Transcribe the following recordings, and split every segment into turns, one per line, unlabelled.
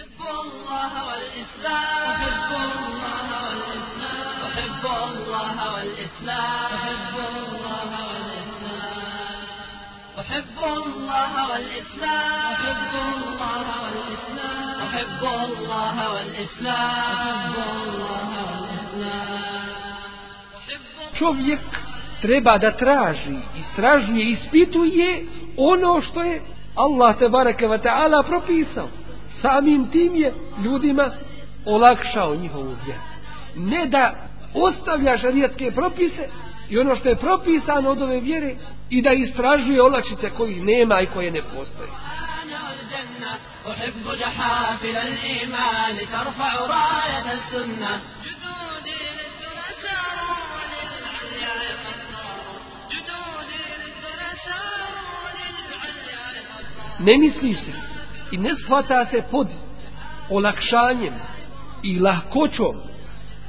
أحب الله والإسلام أحب الله والإسلام أحب الله والإسلام أحب الله والإسلام أحب الله والإسلام أحب الله والإسلام أحب الله والإسلام
čovjek treba da traži, istražuje, ispituje ono što je Allah te bareke ve taala propisao. samim tim je ljudima olakšao njihovu vjeru. Ne da ostavlja šarijatske propise i ono što je propisano od ove vjere i da istražuje olakšice kojih nema i koje ne postoje. Ne misli se i ne shvata se pod olakšanjem i lahkoćom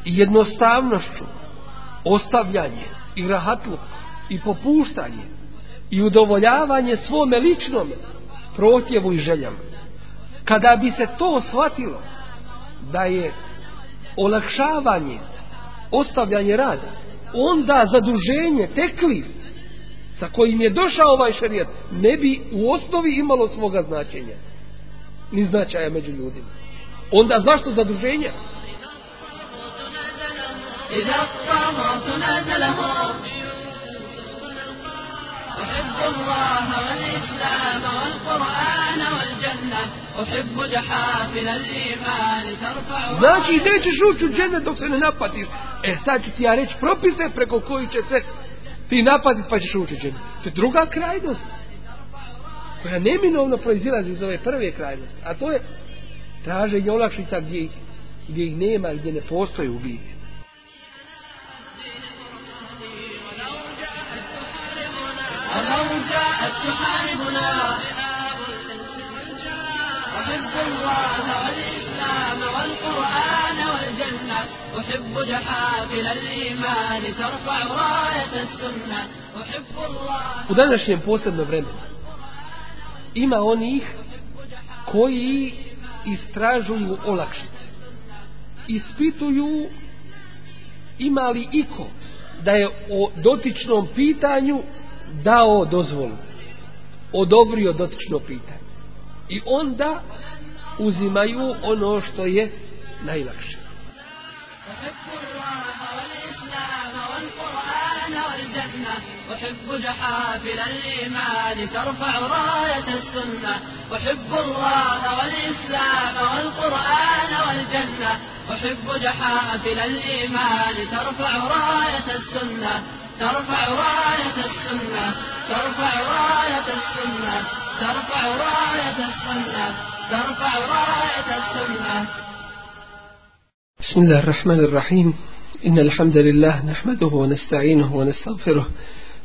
i jednostavnošću ostavljanje i rahatluk i popuštanje i udovoljavanje svome ličnom protjevu i željama. Kada bi se to shvatilo da je olakšavanje, ostavljanje rada, onda zaduženje, teklif sa kojim je došao ovaj šarijat, ne bi u osnovi imalo svoga značenja Ni značaja među ljudima. Onda zašto zaduženja?
إذا الطامات نازلهم أحب الله والإسلام والقرآن والجنة أحب جحافل الإيمان ترفع
Znači nećeš ući u džene dok se ne napatiš. E sad ću ti ja reći propise preko koji će se ti napaditi pa ćeš ući u džene. To je druga krajnost. koja neminovno proizilazi iz ove prve krajnosti, a to je traženje olakšica gdje ih, gdje ih nema, gdje ne postoji u biti. U današnjem posebnom vremenu ima onih koji istražuju olakšice. Ispituju ima li iko da je o dotičnom pitanju dao dozvolu. Odobrio dotično pitanje. I onda uzimaju ono što je najlakše.
أحب جحافل الإيمان ترفع راية السنة. أحب الله والإسلام والقرآن والجنة. أحب جحافل الإيمان ترفع راية السنة. ترفع راية السنة. ترفع راية السنة. ترفع راية السنة. ترفع راية السنة.
بسم الله الرحمن الرحيم. إن الحمد لله نحمده ونستعينه ونستغفره.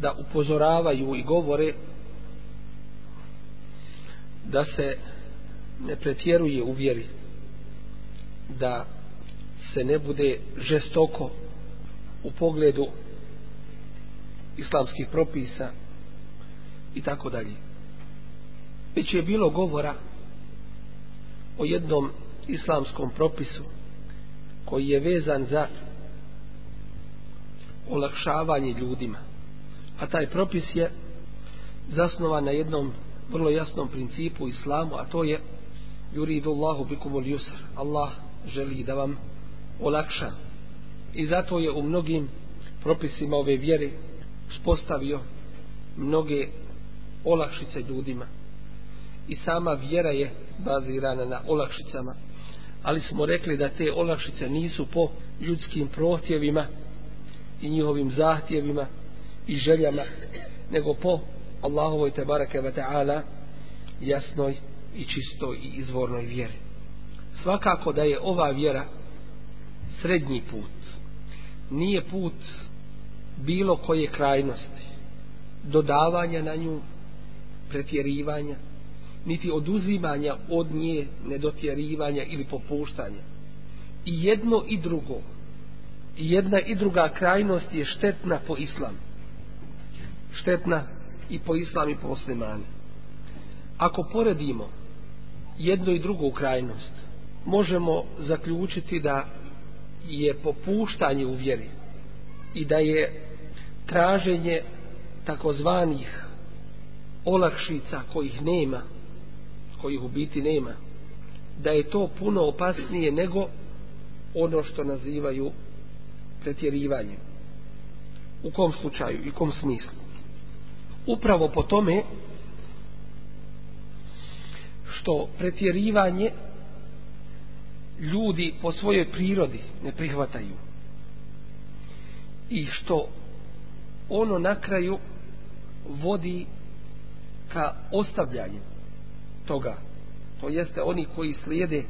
da upozoravaju i govore da se ne pretjeruje u vjeri da se ne bude žestoko u pogledu islamskih propisa i tako dalje. Već je bilo govora o jednom islamskom propisu koji je vezan za olakšavanje ljudima. A taj propis je zasnovan na jednom vrlo jasnom principu islamu, a to je Yuridu Allahu bikumul yusr. Allah želi da vam olakša. I zato je u mnogim propisima ove vjere uspostavio mnoge olakšice ljudima. I sama vjera je bazirana na olakšicama. Ali smo rekli da te olakšice nisu po ljudskim prohtjevima i njihovim zahtjevima i željama, nego po Allahovoj te barake wa ta'ala jasnoj i čistoj i izvornoj vjeri. Svakako da je ova vjera srednji put. Nije put bilo koje krajnosti. Dodavanja na nju, pretjerivanja, niti oduzimanja od nje, nedotjerivanja ili popuštanja. I jedno i drugo, i jedna i druga krajnost je štetna po islam. Štetna i po islam i po muslimani. Ako poredimo jednu i drugu krajnost, možemo zaključiti da je popuštanje u vjeri i da je traženje takozvanih olakšica kojih nema, kojih u biti nema, da je to puno opasnije nego ono što nazivaju pretjerivanje. U kom slučaju i kom smislu? Upravo po tome što pretjerivanje ljudi po svojoj prirodi ne prihvataju. I što ono na kraju vodi ka ostavljanju toga. To jeste oni koji slijede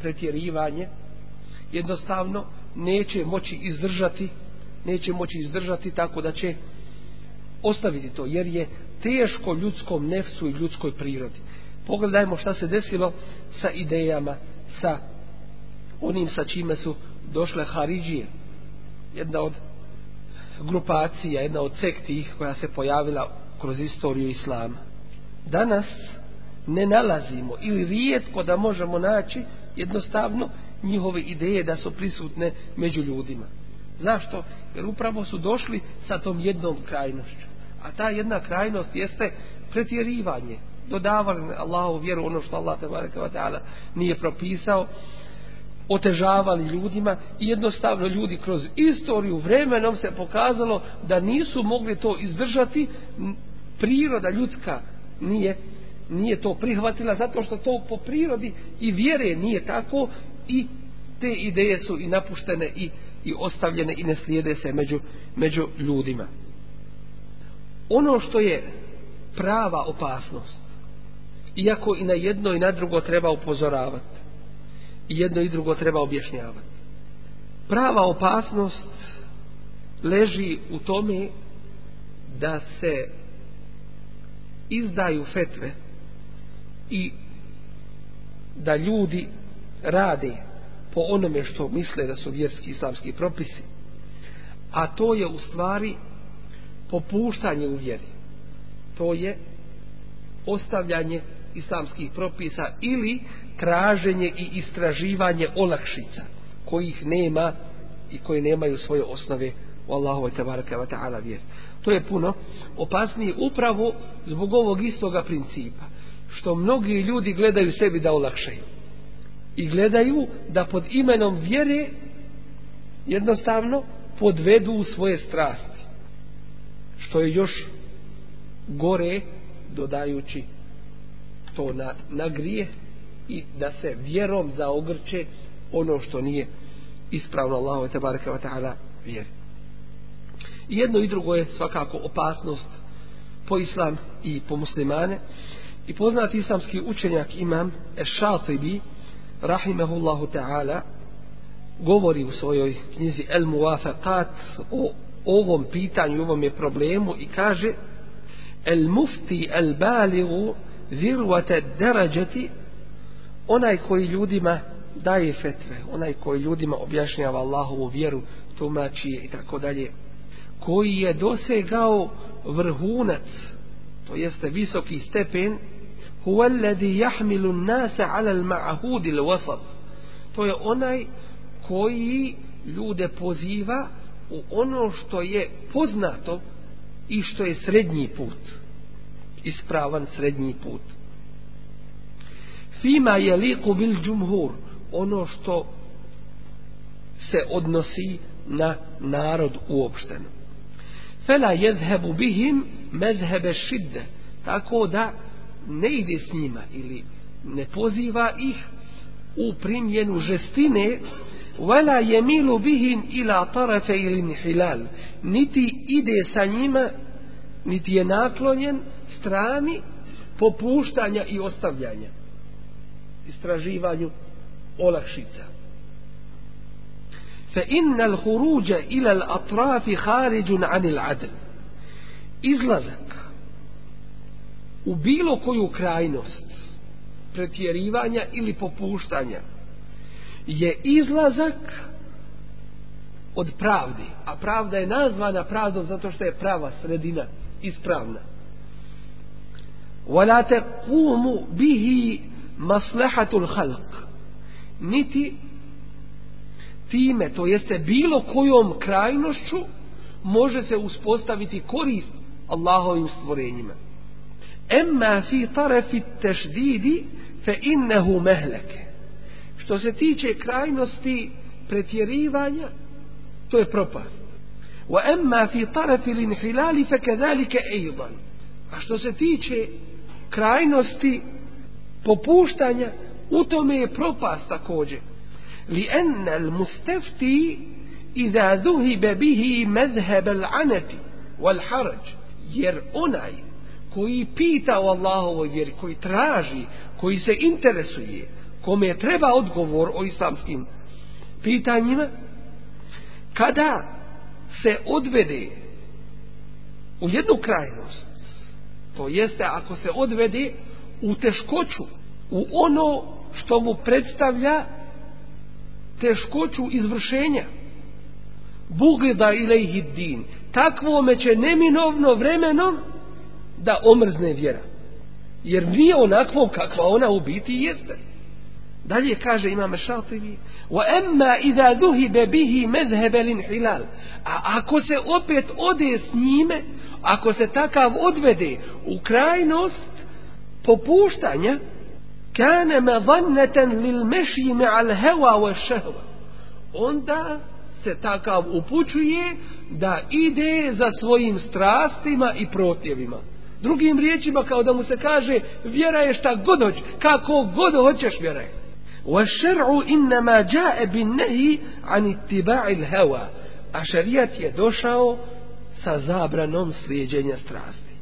pretjerivanje jednostavno neće moći izdržati neće moći izdržati tako da će ostaviti to jer je teško ljudskom nefsu i ljudskoj prirodi pogledajmo šta se desilo sa idejama sa onim sa čime su došle Haridžije jedna od grupacija jedna od sekti koja se pojavila kroz istoriju Islama danas ne nalazimo ili rijetko da možemo naći jednostavno njihove ideje da su prisutne među ljudima. Zašto? Jer upravo su došli sa tom jednom krajnošću. A ta jedna krajnost jeste pretjerivanje. Dodavali Allahu vjeru ono što Allah ta'ala nije propisao otežavali ljudima i jednostavno ljudi kroz istoriju vremenom se pokazalo da nisu mogli to izdržati priroda ljudska nije nije to prihvatila zato što to po prirodi i vjere nije tako i te ideje su i napuštene i, i ostavljene i ne slijede se među, među ljudima. Ono što je prava opasnost, iako i na jedno i na drugo treba upozoravati, i jedno i drugo treba objašnjavati. Prava opasnost leži u tome da se izdaju fetve i da ljudi rade po onome što misle da su vjerski islamski propisi a to je u stvari popuštanje u vjeri to je ostavljanje islamskih propisa ili traženje i istraživanje olakšica kojih nema i koji nemaju svoje osnove u Allahove tabaraka wa ta'ala vjeri. To je puno opasnije upravo zbog ovog istoga principa što mnogi ljudi gledaju sebi da olakšaju i gledaju da pod imenom vjere jednostavno podvedu svoje strasti što je još gore dodajući to na, na grije i da se vjerom zaogrče ono što nije ispravno Allahu te ve taala vjeri. I jedno i drugo je svakako opasnost po islam i po muslimane. I poznati islamski učenjak imam Eš-Šatibi rahimehullahu ta'ala govori u svojoj knjizi El Muwafaqat o ovom pitanju, ovom je problemu i kaže El mufti el baligu zirvate derađati onaj koji ljudima daje fetve, onaj koji ljudima objašnjava Allahovu vjeru, tumači i tako dalje, koji je dosegao vrhunac, to jeste visoki stepen, huwa alladhi yahmilu an-nasa 'ala al-ma'hud al-wasat. To je onaj koji ljude poziva u ono što je poznato i što je srednji put ispravan srednji put. Fima je liku bil džumhur ono što se odnosi na narod uopšteno fela jezhebu bihim mezhebe šidde tako da ne ide s njima ili ne poziva ih u primjenu žestine wala yamilu bihim ila tarafe ili nihilal niti ide sa njima niti je naklonjen strani popuštanja i ostavljanja istraživanju olakšica. Fa inna al-khuruj ila al-atraf kharij an al-adl izlazak u bilo koju krajnost pretjerivanja ili popuštanja je izlazak od pravdi a pravda je nazvana pravdom zato što je prava sredina ispravna ولا تقوم به مصلحة الخلق niti time, to jeste bilo kojom krajnošću može se uspostaviti korist Allahovim stvorenjima. Emma fi tarafi teždidi fe innehu mehleke. Što se tiče krajnosti pretjerivanja, to je propast. Fi tarafi linhilali fe kedalike ejdan. A što se tiče krajnosti popuštanja, u tome je propast također. Mustefti iza zuhibe bihi mezhebel aneti wal harađ. Jer onaj koji pita o Allahovoj vjeri, koji traži, koji se interesuje, kome treba odgovor o islamskim pitanjima, kada se odvede u jednu krajnost, to jeste ako se odvede u teškoću, u ono što mu predstavlja teškoću izvršenja, bugleda ilaihi din, takvome će neminovno vremenom da omrzne vjera. Jer nije onakvom kakva ona u biti jeste. Dalje kaže imame Šativi wa emma iza duhibe bihi medhebelin hilal. A ako se opet ode s njime ako se takav odvede u krajnost popuštanja kane me vanneten lil meši me al hewa wa šehva onda se takav upućuje da ide za svojim strastima i protjevima. Drugim riječima kao da mu se kaže vjera je šta god hoć kako god hoćeš vjera je والشرع إنما جاء بالنهي عن اتباع الهوى a šarijat je došao sa zabranom slijedženja strasti.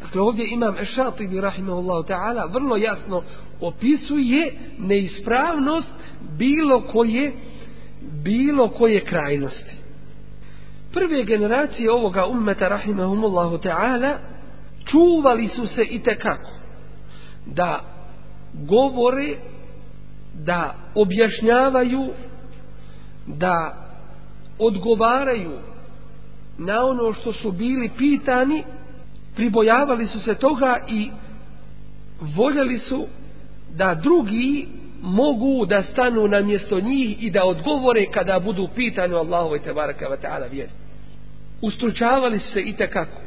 Dakle, ovdje imam Ešatibi, rahimahullahu ta'ala, vrlo jasno opisuje neispravnost bilo koje, bilo koje krajnosti. Prve generacije ovoga ummeta, rahimahumullahu ta'ala, čuvali su se i tekako da govore da objašnjavaju da odgovaraju na ono što su bili pitani pribojavali su se toga i voljeli su da drugi mogu da stanu na mjesto njih i da odgovore kada budu pitani Allahove te baraka wa ta'ala vjeri. Ustručavali su se i tekako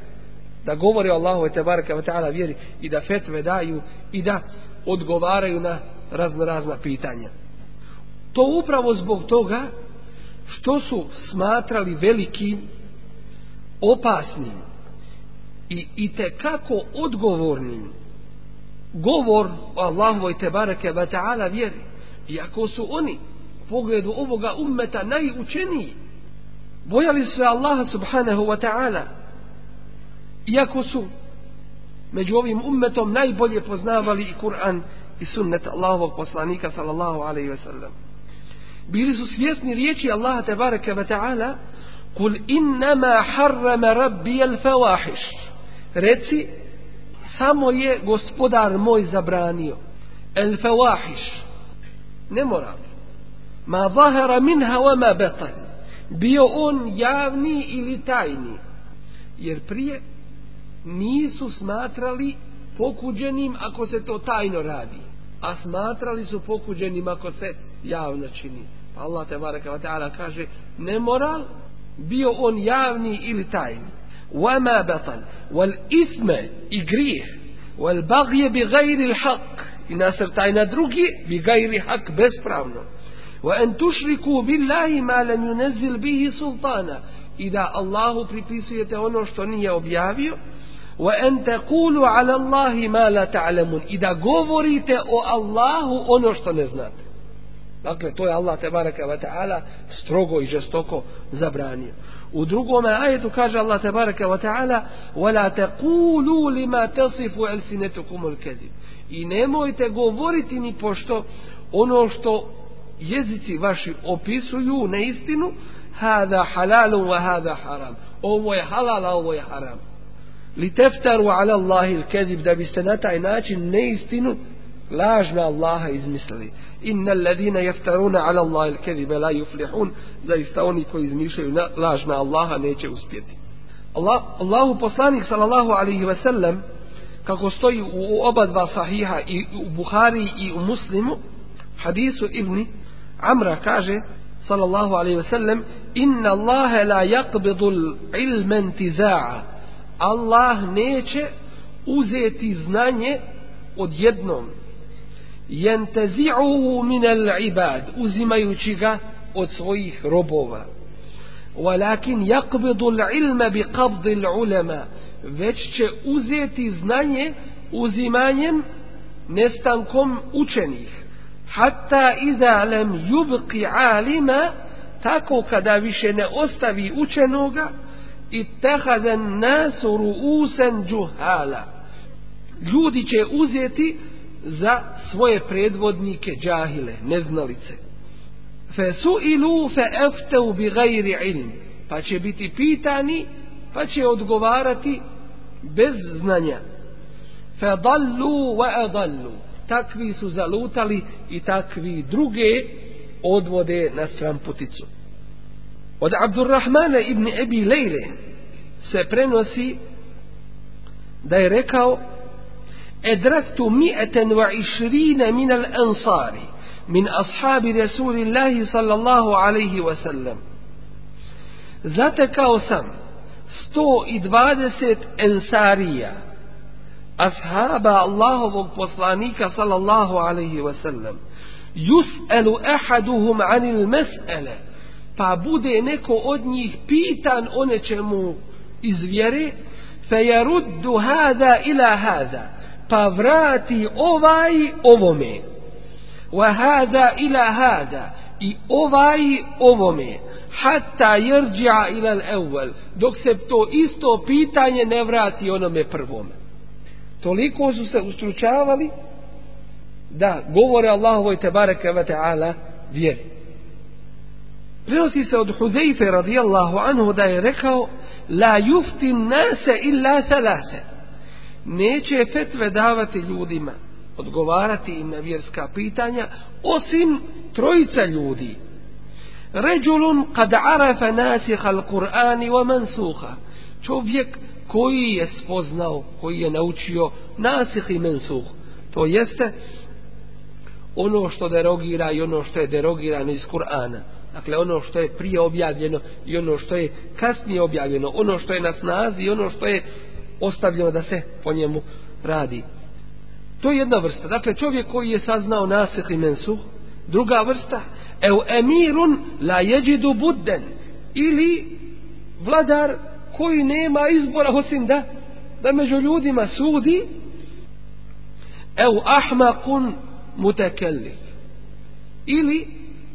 da govore o Allahove te baraka wa ta'ala vjeri i da fetve daju i da odgovaraju na razno razna pitanja. To upravo zbog toga što su smatrali velikim, opasnim i, i te kako odgovornim govor o Allahovoj tebareke wa ta'ala vjeri. Iako su oni u pogledu ovoga ummeta najučeniji, bojali se Allaha subhanahu wa ta'ala, iako su među ovim ummetom najbolje poznavali i Kur'an i sunnet Allahovog poslanika sallallahu alaihi ve sellem. Bili su svjesni riječi Allaha tebareke ve ta'ala Kul innama harrama rabbi al fawahish. Reci, samo je gospodar moj zabranio. El fawahish. Ne moram. Ma zahara minha wa ma batan. Bio on javni ili tajni. Jer prije nisu smatrali pokuđenim ako se to tajno radi a smatrali su pokuđenim ako se javno čini. Pa Allah te baraka wa kaže ne moral bio on javni ili tajni. Wama batan wal isme i grijeh wal bagje bi gajri l'haq i nasrtaj na drugi bi gajri hak bespravno. Wa an tushriku billahi ma lam yunzil bihi sultana i da Allahu pripisujete ono što nije objavio i da govorite o Allahu ono što ne znate. Dakle to je Allah te baraka wa ta'ala strogo i žestoko zabranio. U drugom ajetu kaže Allah te baraka wa ta'ala la taqulu lima tasifu alsinatukum al-kadhib i nemojte govoriti ni pošto ono što jezici vaši opisuju neistinu hada halalun wa hada haram. Ovo je halal a ovo je haram li teftaru ala Allahi il-kezib da biste na taj način neistinu lažna Allaha izmislili inna alladhina yaftaruna ala Allahi il-kezib la yuflihun zaista oni koji izmišljaju lažna Allaha neće uspjeti Allah, Allahu poslanik sallallahu alaihi ve sellem kako stoji u oba dva sahiha i u Buhari i u Muslimu hadisu ibni Amra kaže sallallahu alaihi wasallam inna Allahe la yakbidu ilma intiza'a Allah neće uzeti znanje od jednom Jentezi'uhu minel ibad, uzimajući ga od svojih robova. Walakin yakbidu ilme bi qabdi ulema, već će uzeti znanje uzimanjem nestankom učenih. Hatta idha lem yubqi alima, tako kada više ne ostavi učenoga, i tehaden nasu ruusen džuhala ljudi će uzeti za svoje predvodnike džahile, neznalice. Fe suilu fe efteu bi gajri ilm. Pa će biti pitani pa će odgovarati bez znanja. Fe dallu wa adallu. Takvi su zalutali i takvi druge odvode na stramputicu. Od Abdurrahmana ibn Ebi Lejle se prenosi da je rekao Edraktu mi'eten wa išrine min al ansari min ashabi Rasulillahi sallallahu alaihi wa sallam. Zatekao sam 120 ensarija ashaba Allahovog poslanika sallallahu alaihi wa sallam yus'alu ahaduhum anil mes'ele pa bude neko od njih pitan o nečemu iz vjere fejaruddu hada ila hada. Pa vrati ovaj ovome. Wa hada ila hada. I ovaj ovome. Hatta jerđa ila l dok se to isto pitanje ne vrati onome prvome. Toliko su se ustručavali da govore Allahovoj tebareke ve ta'ala vjeri. Prenosi se od Huzeyfe radijallahu anhu da je rekao La juftin nase illa thalase Neće fetve davati ljudima odgovarati im na vjerska pitanja osim trojica ljudi Ređulun kad arafa nasiha al-Qur'ani wa mansuha čovjek koji je spoznao, koji je naučio nasih i mensuh. To jeste ono što derogira i ono što je derogirano iz Kur'ana. Dakle, ono što je prije objavljeno i ono što je kasnije objavljeno. Ono što je na snazi i ono što je ostavljeno da se po njemu radi. To je jedna vrsta. Dakle, čovjek koji je saznao nasih i mensuh. Druga vrsta. Eu emirun la jeđidu budden. Ili vladar koji nema izbora osim da da među ljudima sudi ev ahmakun mutekellif ili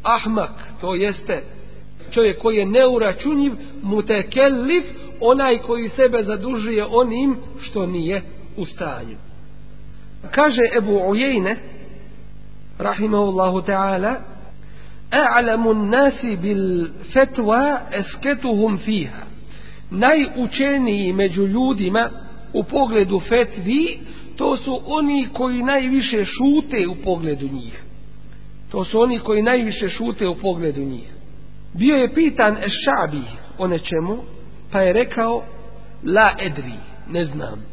ahmak to jeste čovjek koji je neuračunjiv mutekellif onaj koji sebe zadužuje onim što nije u stanju kaže Ebu Ujejne rahimahullahu ta'ala a'lamu nasi bil fetwa esketuhum fiha najučeniji među ljudima u pogledu fetvi, to su oni koji najviše šute u pogledu njih. To su oni koji najviše šute u pogledu njih. Bio je pitan Ešabi o nečemu, pa je rekao, la edri, ne znam.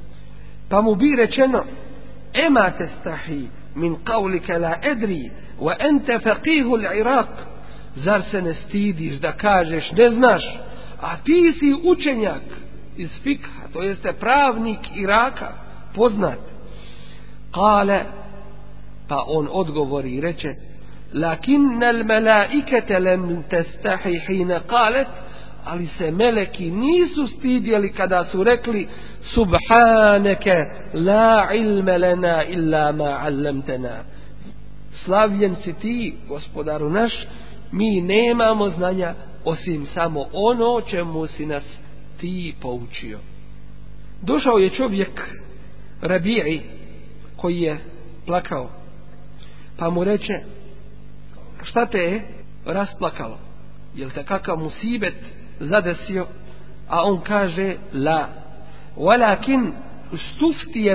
Pa mu bi rečeno, ema te stahi min kaulike la edri, wa ente faqihu l'Irak, zar se ne stidiš da kažeš, ne znaš, a ti si učenjak iz fikha, to jeste pravnik Iraka, poznat. Kale, Pa on odgovori i reče, Lakinnal malaikete lem testahi hine kalet, ali se meleki nisu stidjeli kada su rekli subhaneke la ilme lena illa ma allamtena slavljen si ti gospodaru naš mi nemamo znanja osim samo ono čemu si nas ti poučio. Došao je čovjek Rabiji koji je plakao pa mu reče šta te je rasplakalo? Jel te kakav musibet zadesio? A on kaže la walakin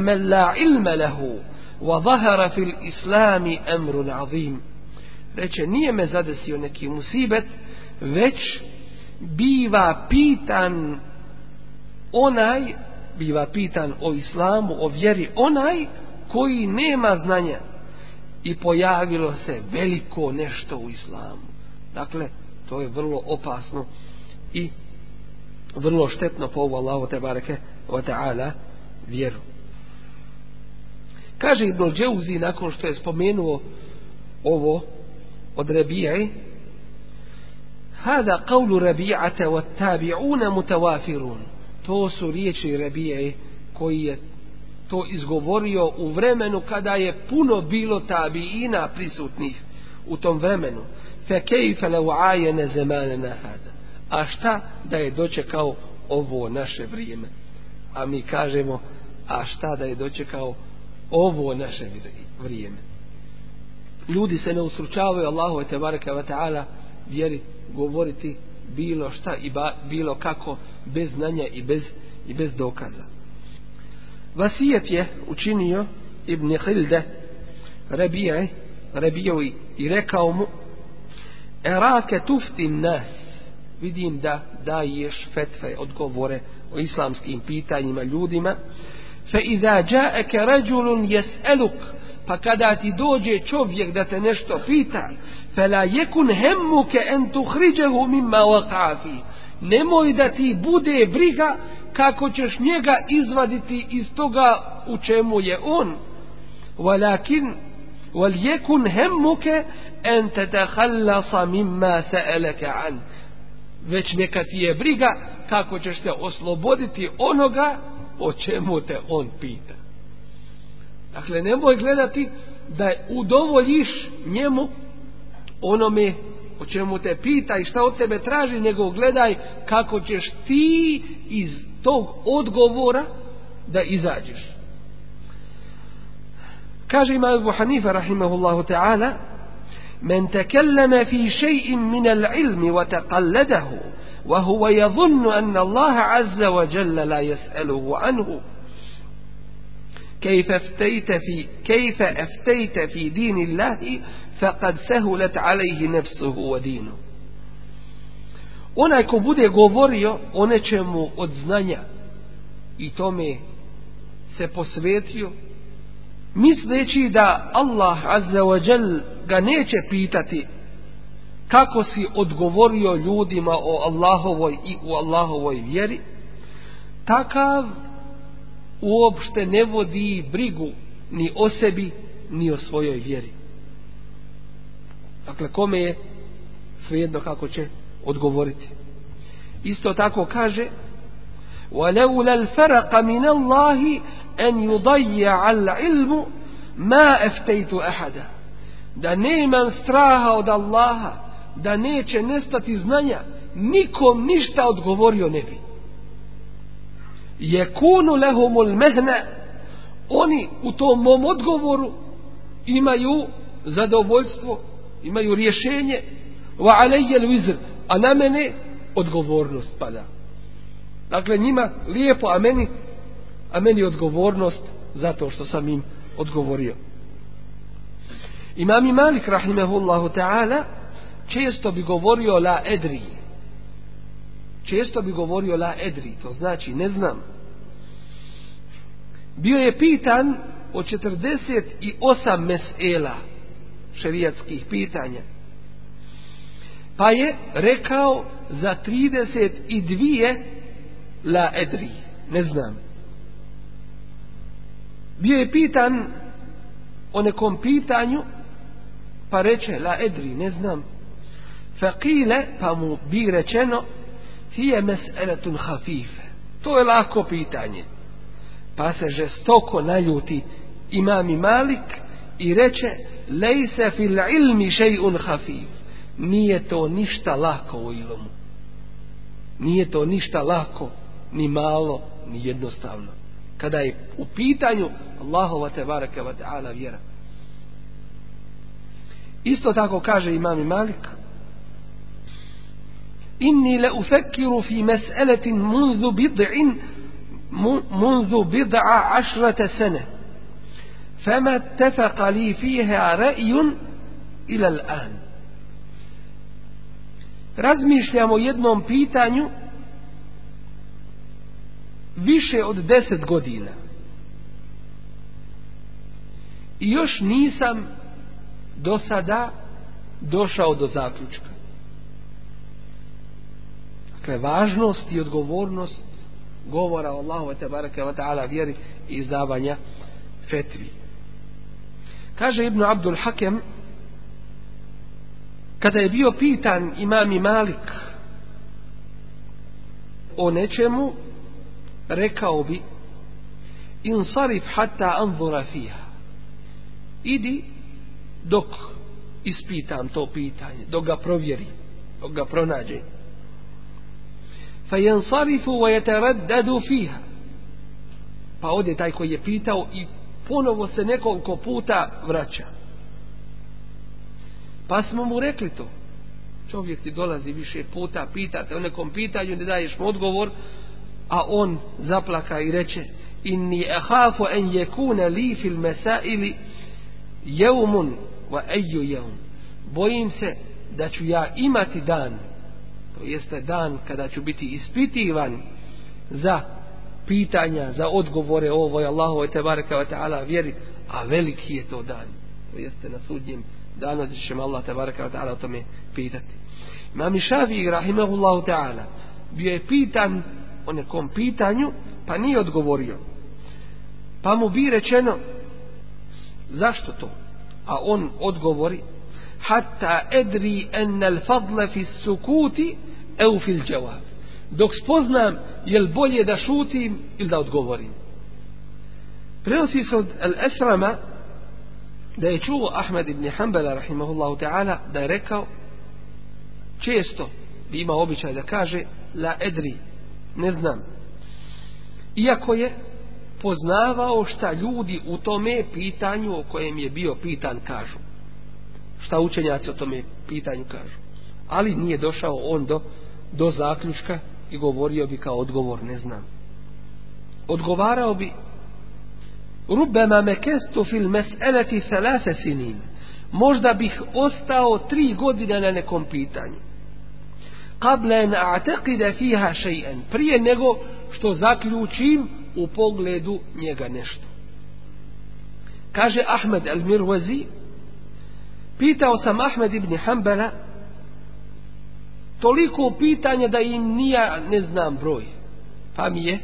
men la ilme lehu wa zahara fil islami emrun azim. Reče nije me zadesio neki musibet već biva pitan onaj biva pitan o islamu o vjeri onaj koji nema znanja i pojavilo se veliko nešto u islamu dakle to je vrlo opasno i vrlo štetno po ovu Allahu te bareke wa ta'ala vjeru. Kaže Ibn Džeuzi nakon što je spomenuo ovo od Rabijaj Hada qavlu Rabijata wa tabi'una mutawafirun To su riječi Rabijaj koji je to izgovorio u vremenu kada je puno bilo tabiina prisutnih u tom vremenu. Fe kejfe lau ajene zemanena hada. A šta da je dočekao ovo naše vrijeme? A mi kažemo a šta da je dočekao ovo naše vrijeme? Ljudi se ne usručavaju Allahu te baraka wa ta'ala vjeri govoriti bilo šta i bilo kako bez znanja i bez, i bez dokaza Vasijet je učinio Ibn Hilde Rabije Rabijevi i rekao mu Erake tufti nas. Vidim da daješ fetve, odgovore o islamskim pitanjima ljudima, fa iza ja'aka rajulun yas'aluk. Pa kada ti dođe čovjek da te nešto pita fala yakun hammuka an tukhrijahu mimma waqa'a fi nemoj da ti bude briga kako ćeš njega izvaditi iz toga u čemu je on walakin wal yakun hammuka an tatakhallasa mimma sa'alaka an već neka ti je briga kako ćeš se osloboditi onoga o čemu te on pita. Dakle, nemoj gledati da udovoljiš njemu onome o čemu te pita i šta od tebe traži, nego gledaj kako ćeš ti iz tog odgovora da izađeš. Kaže ima Ebu Hanifa, rahimahullahu ta'ala, من تكلم في شيء من العلم وتقلده وهو يظن أن الله عز وجل لا يسأله عنه كيف افتيت في كيف افتيت في دين الله faqad sehulet alejhi nefsuhu wa dinu. Onaj ko bude govorio o nečemu od znanja i tome se posvetio, misleći da Allah azza wa jal ga neće pitati kako si odgovorio ljudima o Allahovoj i u Allahovoj vjeri, takav uopšte ne vodi brigu ni o sebi, ni o svojoj vjeri. dakle kome je svejedno kako će odgovoriti isto tako kaže ولولا الفرق من الله أن يضيع العلم ما أفتيت أحدا da neman straha od Allaha da neće nestati znanja nikom ništa odgovorio ne bi je kunu lehumul mehne oni u tom mom odgovoru imaju zadovoljstvo imaju rješenje wa alejel vizr a na mene odgovornost pada Dakle, njima lijepo, a meni, a meni odgovornost zato što sam im odgovorio. Imam Malik, rahimehullahu ta'ala, često bi govorio la edri. Često bi govorio la edri, to znači ne znam. Bio je pitan o 48 mesela šerijatskih pitanja. Pa je rekao za 32 la edri, ne znam. Bio je pitan o nekom pitanju, pa reče, la edri, ne znam. Faqile, pa mu bi rečeno, hije mes'eletun hafife. To je lako pitanje. Pa se žestoko naljuti imami Malik i reče, lejse fil ilmi še'un hafif. Nije to ništa lako u ilmu. Nije to ništa lako, ni malo, ni jednostavno. Kada je u pitanju Allahova te baraka wa ta'ala vjera. Isto tako kaže imam Malik, inni la ufekkiru fi mes'eletin munzu bid'in munzu bid'a ašrata sene. فما اتفق لي فيها رأي إلى الآن razmišljam o jednom pitanju više od deset godina i još nisam do sada došao do zaključka dakle važnost i odgovornost govora o Allahu te bareke ve taala vjeri i izdavanja fetvi kaže Ibn Abdul Hakem kada je bio pitan imami Malik o nečemu rekao bi insarif hatta anzura fiha. Idi dok ispitam to pitanje dok ga provjeri dok ga pronađe. Fa yansarifu wa fiha. Pa ode taj koji je pitao i ponovo se nekoliko puta vraća Pa smo mu rekli to. Čovjek ti dolazi više puta, pitate o nekom pitanju, ne daješ mu odgovor, a on zaplaka i reče inni ahafu en jekune li fil mesaili jeumun wa eju jeum. Bojim se da ću ja imati dan, to jeste dan kada ću biti ispitivan za pitanja, za odgovore ovoj Allahu te baraka wa ta'ala vjeri, a veliki je to dan. To jeste na sudnjem danas ćemo Allah tabaraka wa ta'ala o tome pitati. Imam Šafi rahimahullahu ta'ala bio je pitan o nekom pitanju pa nije odgovorio. Pa mu bi rečeno zašto to? A on odgovori hatta edri enne al fi sukuti eu fil džavab. Dok spoznam je bolje da šutim ili da odgovorim. Prenosi se od Al-Esrama da je čuo Ahmed ibn Hanbala rahimahullahu ta'ala da je rekao često bi imao običaj da kaže la edri ne znam. Iako je poznavao šta ljudi u tome pitanju o kojem je bio pitan kažu. Šta učenjaci o tome pitanju kažu. Ali nije došao on do, do zaključka i govorio bi kao odgovor ne znam odgovarao bi Rubema mekestu fil mes'eleti thalase sinin. Možda bih ostao tri godine na nekom pitanju. Kable en a'teqide fiha še'en. Prije nego što zaključim u pogledu njega nešto. Kaže Ahmed al-Mirwazi, pitao sam Ahmed ibn Hanbala, toliko pitanja da im nija ne znam broj. Pa mi je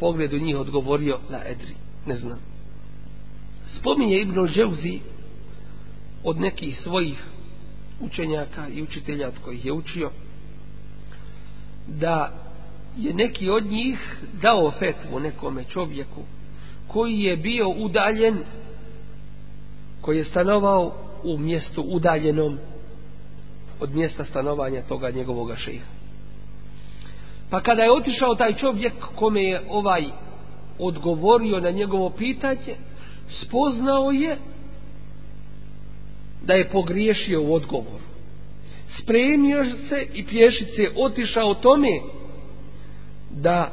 pogledu njih odgovorio la edri, ne znam spominje Ibn Dževzi od nekih svojih učenjaka i učitelja od kojih je učio da je neki od njih dao fetvu nekome čovjeku koji je bio udaljen koji je stanovao u mjestu udaljenom od mjesta stanovanja toga njegovog šeha. Pa kada je otišao taj čovjek kome je ovaj odgovorio na njegovo pitanje, spoznao je da je pogriješio u odgovoru. Spremio se i pješice otišao tome da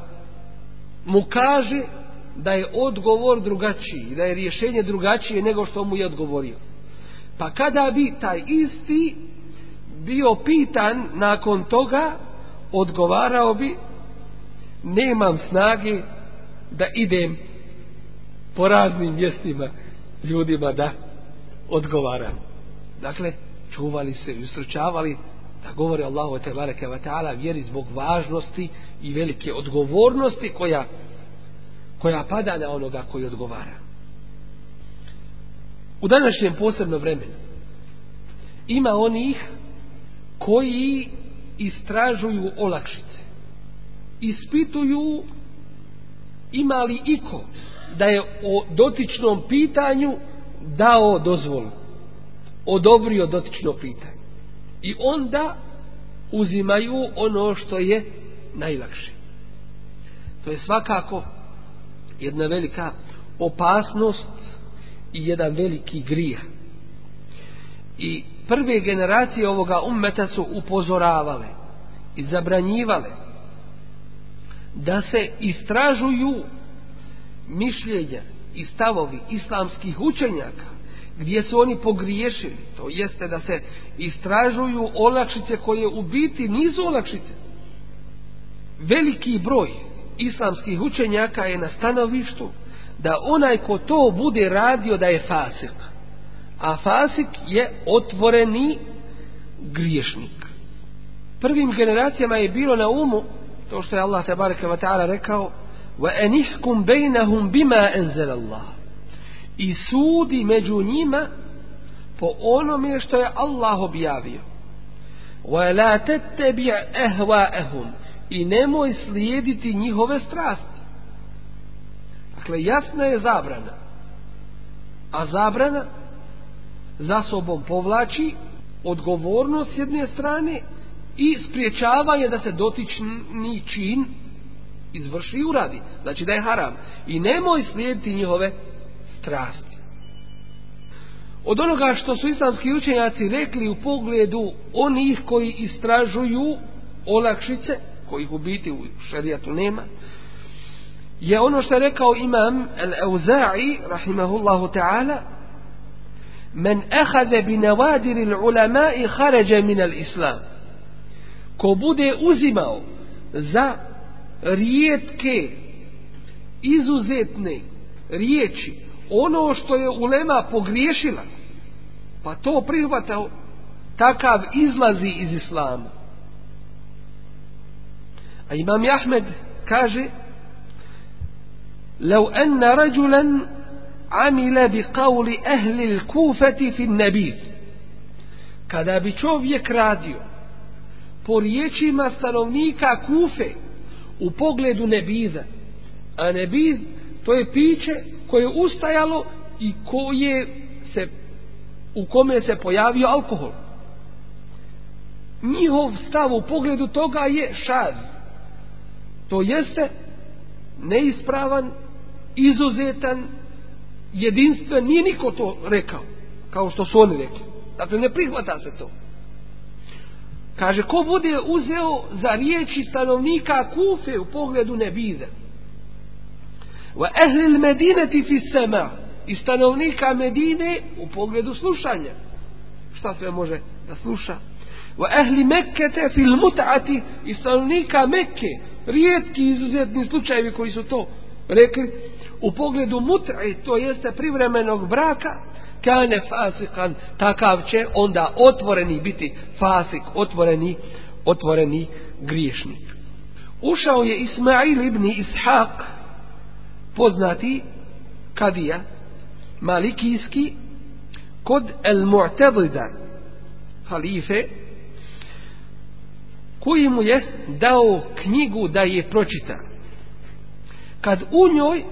mu kaže da je odgovor drugačiji, da je rješenje drugačije nego što mu je odgovorio. Pa kada bi taj isti bio pitan nakon toga, odgovarao bi nemam snage da idem po raznim mjestima ljudima da odgovaram. Dakle, čuvali se i ustručavali da govore Allahu te bareke vjeri zbog važnosti i velike odgovornosti koja koja pada na onoga koji odgovara. u današnjem posebnom vremenu ima onih koji istražuju olakšice. Ispituju ima li iko da je o dotičnom pitanju dao dozvolu odobrio dotično pitanje. I onda uzimaju ono što je najlakše. To je svakako jedna velika opasnost i jedan veliki grijeh. I prve generacije ovoga ummeta su upozoravale i zabranjivale da se istražuju mišljenja i stavovi islamskih učenjaka gdje su oni pogriješili to jeste da se istražuju olakšice koje u biti nisu olakšice. Veliki broj islamskih učenjaka je na stanovištu da onaj ko to bude radio da je fasik a fasik je otvoreni griješnik. Prvim generacijama je bilo na umu to što je Allah tabaraka wa ta'ala rekao anihkum bainahum bima anzala Allah i sudi među njima po onome što je Allah objavio. La tattabi' ahwa'ahum. I nemoj slijediti njihove strasti. Dakle jasna je zabrana. A zabrana za sobom povlači odgovornost s jedne strane i spriječavanje da se dotični čin izvrši i uradi. Znači da je haram. I nemoj slijediti njihove strasti. Od onoga što su islamski učenjaci rekli u pogledu onih koji istražuju olakšice, kojih u biti u šarijatu nema, je ono što je rekao imam Al-Auza'i, rahimahullahu ta'ala, men ehade bi navadiri l'ulama i haređe min al-islam ko bude uzimao za rijetke izuzetne riječi ono što je ulema pogriješila pa to prihvatao takav izlazi iz islama a imam Ahmed kaže لو أن رجلا amile bi kauli ehli kufeti fin nebi. Kada bi čovjek radio po riječima stanovnika kufe u pogledu nebiza, a nebiz to je piće koje je ustajalo i koje se, u kome se pojavio alkohol. Njihov stav u pogledu toga je šaz. To jeste neispravan, izuzetan jedinstven, nije niko to rekao, kao što su oni rekli. Dakle, ne prihvata se to. Kaže, ko bude uzeo za riječi stanovnika Kufe u pogledu nebiza? Wa ehli il medineti fi sema i stanovnika Medine u pogledu slušanja. Šta sve može da sluša? Wa ehli Mekkete fil mut'ati i stanovnika Mekke, rijetki izuzetni slučajevi koji su to rekli, u pogledu mut'i, to jeste privremenog braka, kane fasikan, takav će onda otvoreni biti fasik, otvoreni, otvoreni griješnik. Ušao je Ismail ibn Ishaq, poznati kadija, malikijski, kod El Mu'tadida, halife, koji mu je dao knjigu da je pročita. Kad u njoj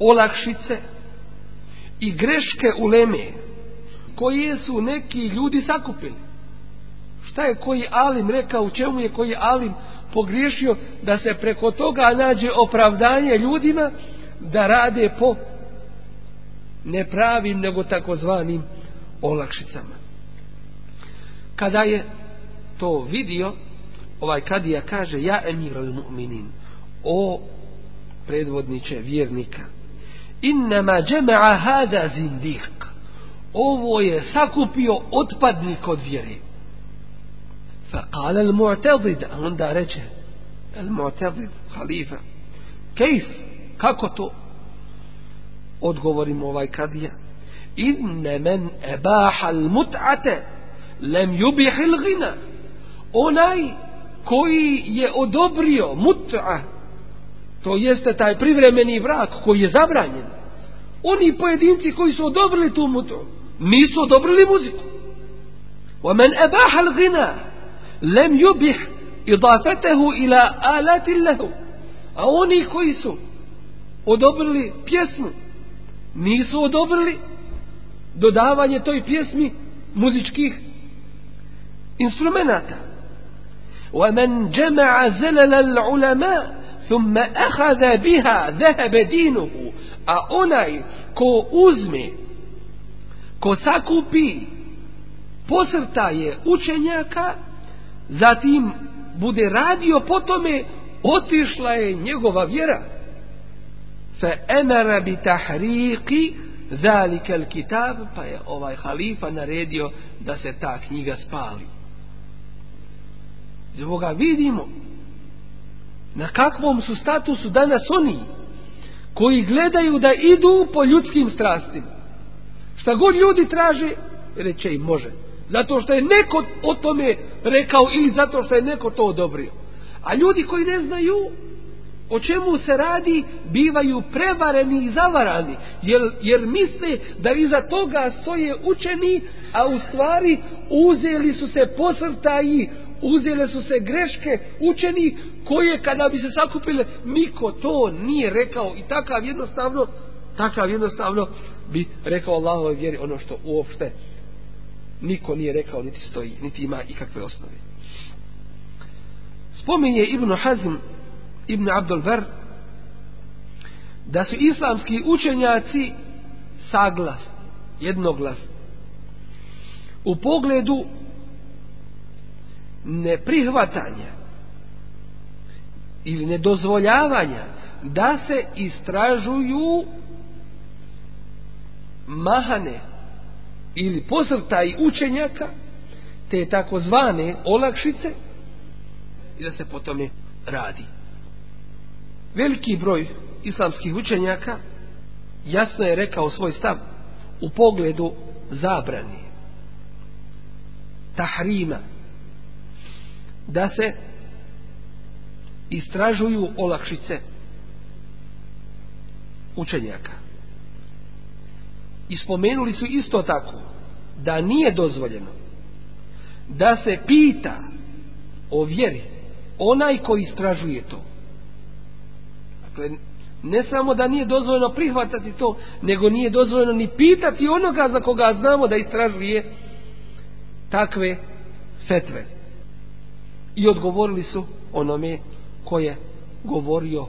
olakšice i greške u leme koje su neki ljudi sakupili. Šta je koji alim rekao u čemu je koji alim pogriješio da se preko toga nađe opravdanje ljudima da rade po nepravim nego takozvanim olakšicama. Kada je to vidio ovaj kadija kaže ja emiroj mu'minin o predvodniče vjernika innama džema'a hada zindik ovo je sakupio otpadnik od vjere. Fa kale al mu'tazid onda reče al mu'tazid halifa kejf kako to? Odgovorimo ovaj kadija inne men ebaha al mut'ate lem yubih il gina onaj koji je odobrio mut'a to jeste taj privremeni vrak koji je zabranjen oni pojedinci koji su odobrili tu mutu nisu odobrili muziku ومن أباح الغنى لم يبح إضافته إلى آلات له a oni koji su odobrili pjesmu nisu odobrili dodavanje toj pjesmi muzičkih instrumenata ومن جمع زلل العلماء Thumma ahada biha dhahaba dinuhu. A onaj ko uzme, ko sakupi posrtaje učenjaka, zatim bude radio po tome, otišla je njegova vjera. fa emara bi tahriqi zalika alkitab pa je ovaj halifa naredio da se ta knjiga spali. Zbog vidimo na kakvom su statusu danas oni koji gledaju da idu po ljudskim strastima? Šta god ljudi traže reće im može. Zato što je neko o tome rekao ili zato što je neko to odobrio. A ljudi koji ne znaju o čemu se radi bivaju prevareni i zavarani jer, jer misle da iza toga stoje učeni a u stvari uzeli su se posrtaji uzele su se greške učeni koje kada bi se sakupile niko to nije rekao. I takav jednostavno takav jednostavno bi rekao Allahove vjeri ono što uopšte niko nije rekao niti stoji niti ima ikakve osnove. Spominje Ibn Hazm Ibn Abdul Ver da su islamski učenjaci saglas jednoglas u pogledu neprihvatanja ili nedozvoljavanja da se istražuju mahane ili posrtaj učenjaka te takozvane olakšice i da se po tome radi. Veliki broj islamskih učenjaka jasno je rekao svoj stav u pogledu zabrani tahrima da se istražuju olakšice učenjaka. I spomenuli su isto tako da nije dozvoljeno da se pita o vjeri onaj ko istražuje to. Dakle, ne samo da nije dozvoljeno prihvatati to, nego nije dozvoljeno ni pitati onoga za koga znamo da istražuje takve fetve. I odgovorili su onome ko je govorio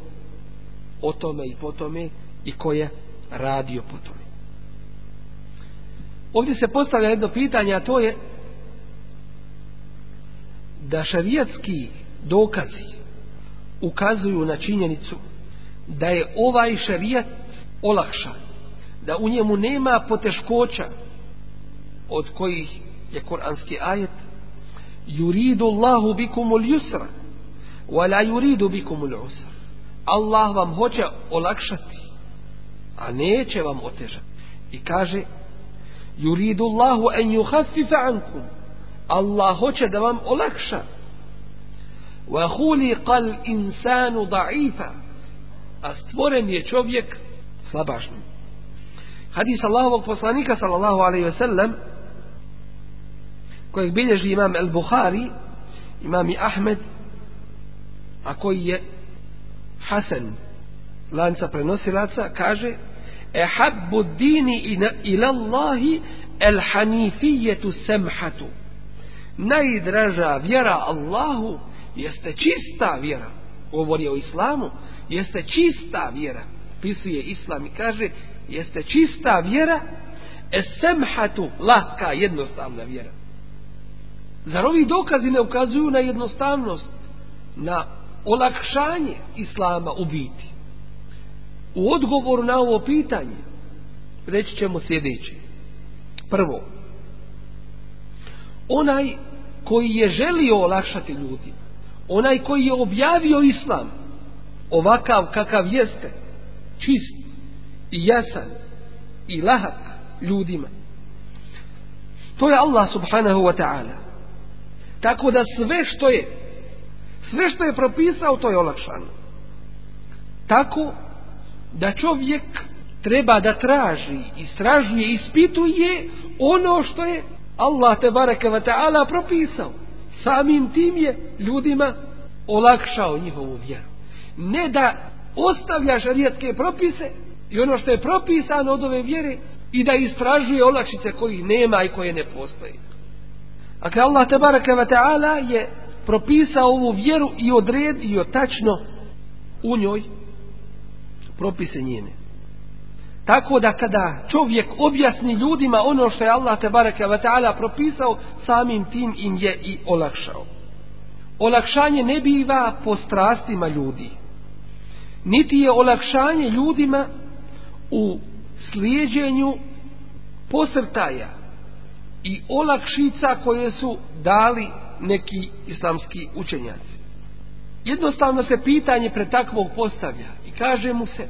o tome i po tome i ko je radio po tome. Ovdje se postavlja jedno pitanje, a to je da šarijatski dokazi ukazuju na činjenicu da je ovaj šarijat olakšan, da u njemu nema poteškoća od kojih je kuranski ajet yuridu Allahu bikumul yusra wala yuridu bikumul usra Allah vam hoće olakšati a neće vam otežati. I kaže yuridu Allahu an yukhaffifa ankum Allah hoće da vam olakša. wa khuliqa al insanu da'ifa a stvoren je čovjek slabašni hadis Allahovog poslanika sallallahu alejhi ve sellem kojeg bilježi imam El Buhari, imam i Ahmed, a koji je Hasan, lanca prenosilaca, kaže e habbu dini ila el hanifijetu semhatu. Najdraža vjera Allahu jeste čista vjera. Govori o islamu. Jeste čista vjera. Pisuje islam i kaže jeste čista vjera es semhatu lahka jednostavna vjera. Zar ovi dokazi ne ukazuju na jednostavnost, na olakšanje Islama u biti? U odgovoru na ovo pitanje reći ćemo sljedeće. Prvo, onaj koji je želio olakšati ljudi, onaj koji je objavio Islam ovakav kakav jeste, čist i jasan i lahak ljudima, to je Allah subhanahu wa ta'ala. Tako da sve što je sve što je propisao to je olakšano. Tako da čovjek treba da traži, istražuje, ispituje ono što je Allah te wa ta'ala propisao. Samim tim je ljudima olakšao njihovu vjeru. Ne da ostavlja šarijatske propise i ono što je propisano od ove vjere i da istražuje olakšice kojih nema i koje ne postoje. Kada Allah te baraka wa ta'ala je propisao ovu vjeru i odredio tačno u njoj propise njene. Tako da kada čovjek objasni ljudima ono što je Allah te baraka wa ta'ala propisao, samim tim im je i olakšao. Olakšanje ne biva po strastima ljudi. Niti je olakšanje ljudima u slijedženju posrtaja i olakšica koje su dali neki islamski učenjaci. Jednostavno se pitanje pre takvog postavlja i kaže mu se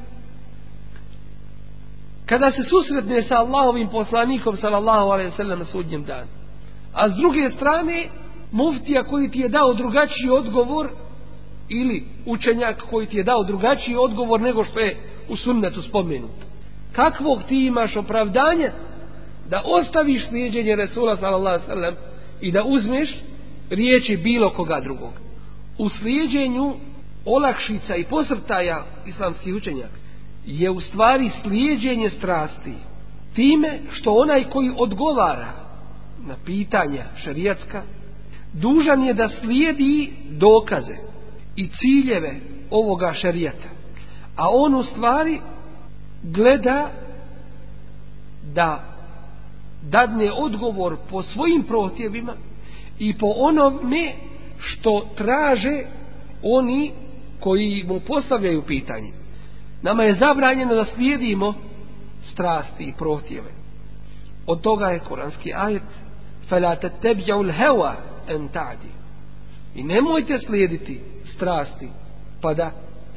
kada se susretne sa Allahovim poslanikom sallallahu alaihi sallam na sudnjem danu a s druge strane muftija koji ti je dao drugačiji odgovor ili učenjak koji ti je dao drugačiji odgovor nego što je u sunnetu spomenuto kakvog ti imaš opravdanja da ostaviš slijedjenje Resula sallallahu sallam i da uzmeš riječi bilo koga drugog. U slijedjenju olakšica i posrtaja islamskih učenjaka je u stvari slijedjenje strasti time što onaj koji odgovara na pitanja šarijatska dužan je da slijedi dokaze i ciljeve ovoga šarijata. A on u stvari gleda da dadne odgovor po svojim protjevima i po onome što traže oni koji mu postavljaju pitanje. Nama je zabranjeno da slijedimo strasti i protjeve. Od toga je kuranski ajet فَلَا تَتَّبْجَوُ الْهَوَا أَنْ تَعْدِ I nemojte slijediti strasti pa da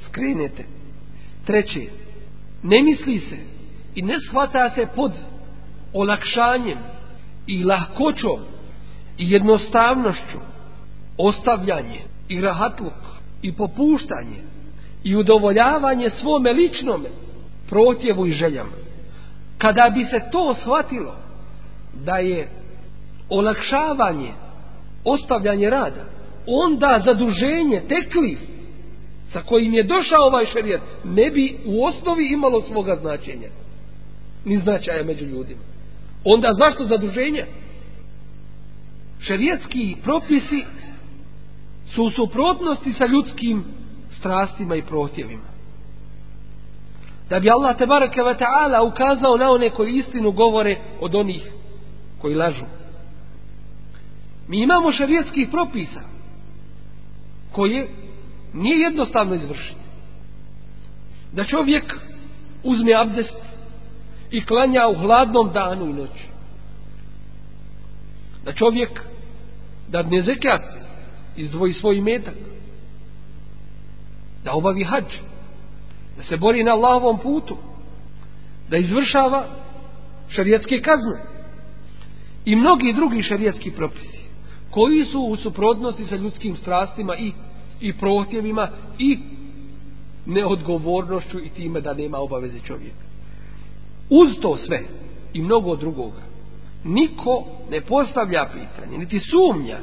skrenete. Treće, ne misli se i ne shvata se pod olakšanjem i lahkoćom i jednostavnošću ostavljanje i rahatluk i popuštanje i udovoljavanje svome ličnome protjevu i željama. Kada bi se to shvatilo da je olakšavanje ostavljanje rada, onda zaduženje, teklif sa kojim je došao ovaj šarijet, ne bi u osnovi imalo svoga značenja. Ni značaja među ljudima. Onda zašto zaduženje? Šarijetski propisi su u suprotnosti sa ljudskim strastima i protjevima. Da bi Allah tebareke ve ta'ala ukazao na one koji istinu govore od onih koji lažu. Mi imamo šarijetskih propisa koje nije jednostavno izvršiti. Da čovjek uzme abdest i klanja u hladnom danu i noći. Da čovjek da ne zekat izdvoji svoj metak. Da obavi hađ. Da se bori na Allahovom putu. Da izvršava šarijetske kazne. I mnogi drugi šarijetski propisi koji su u suprotnosti sa ljudskim strastima i i protjevima i neodgovornošću i time da nema obaveze čovjeka. Uz to sve i mnogo drugoga, niko ne postavlja pitanje, niti sumnja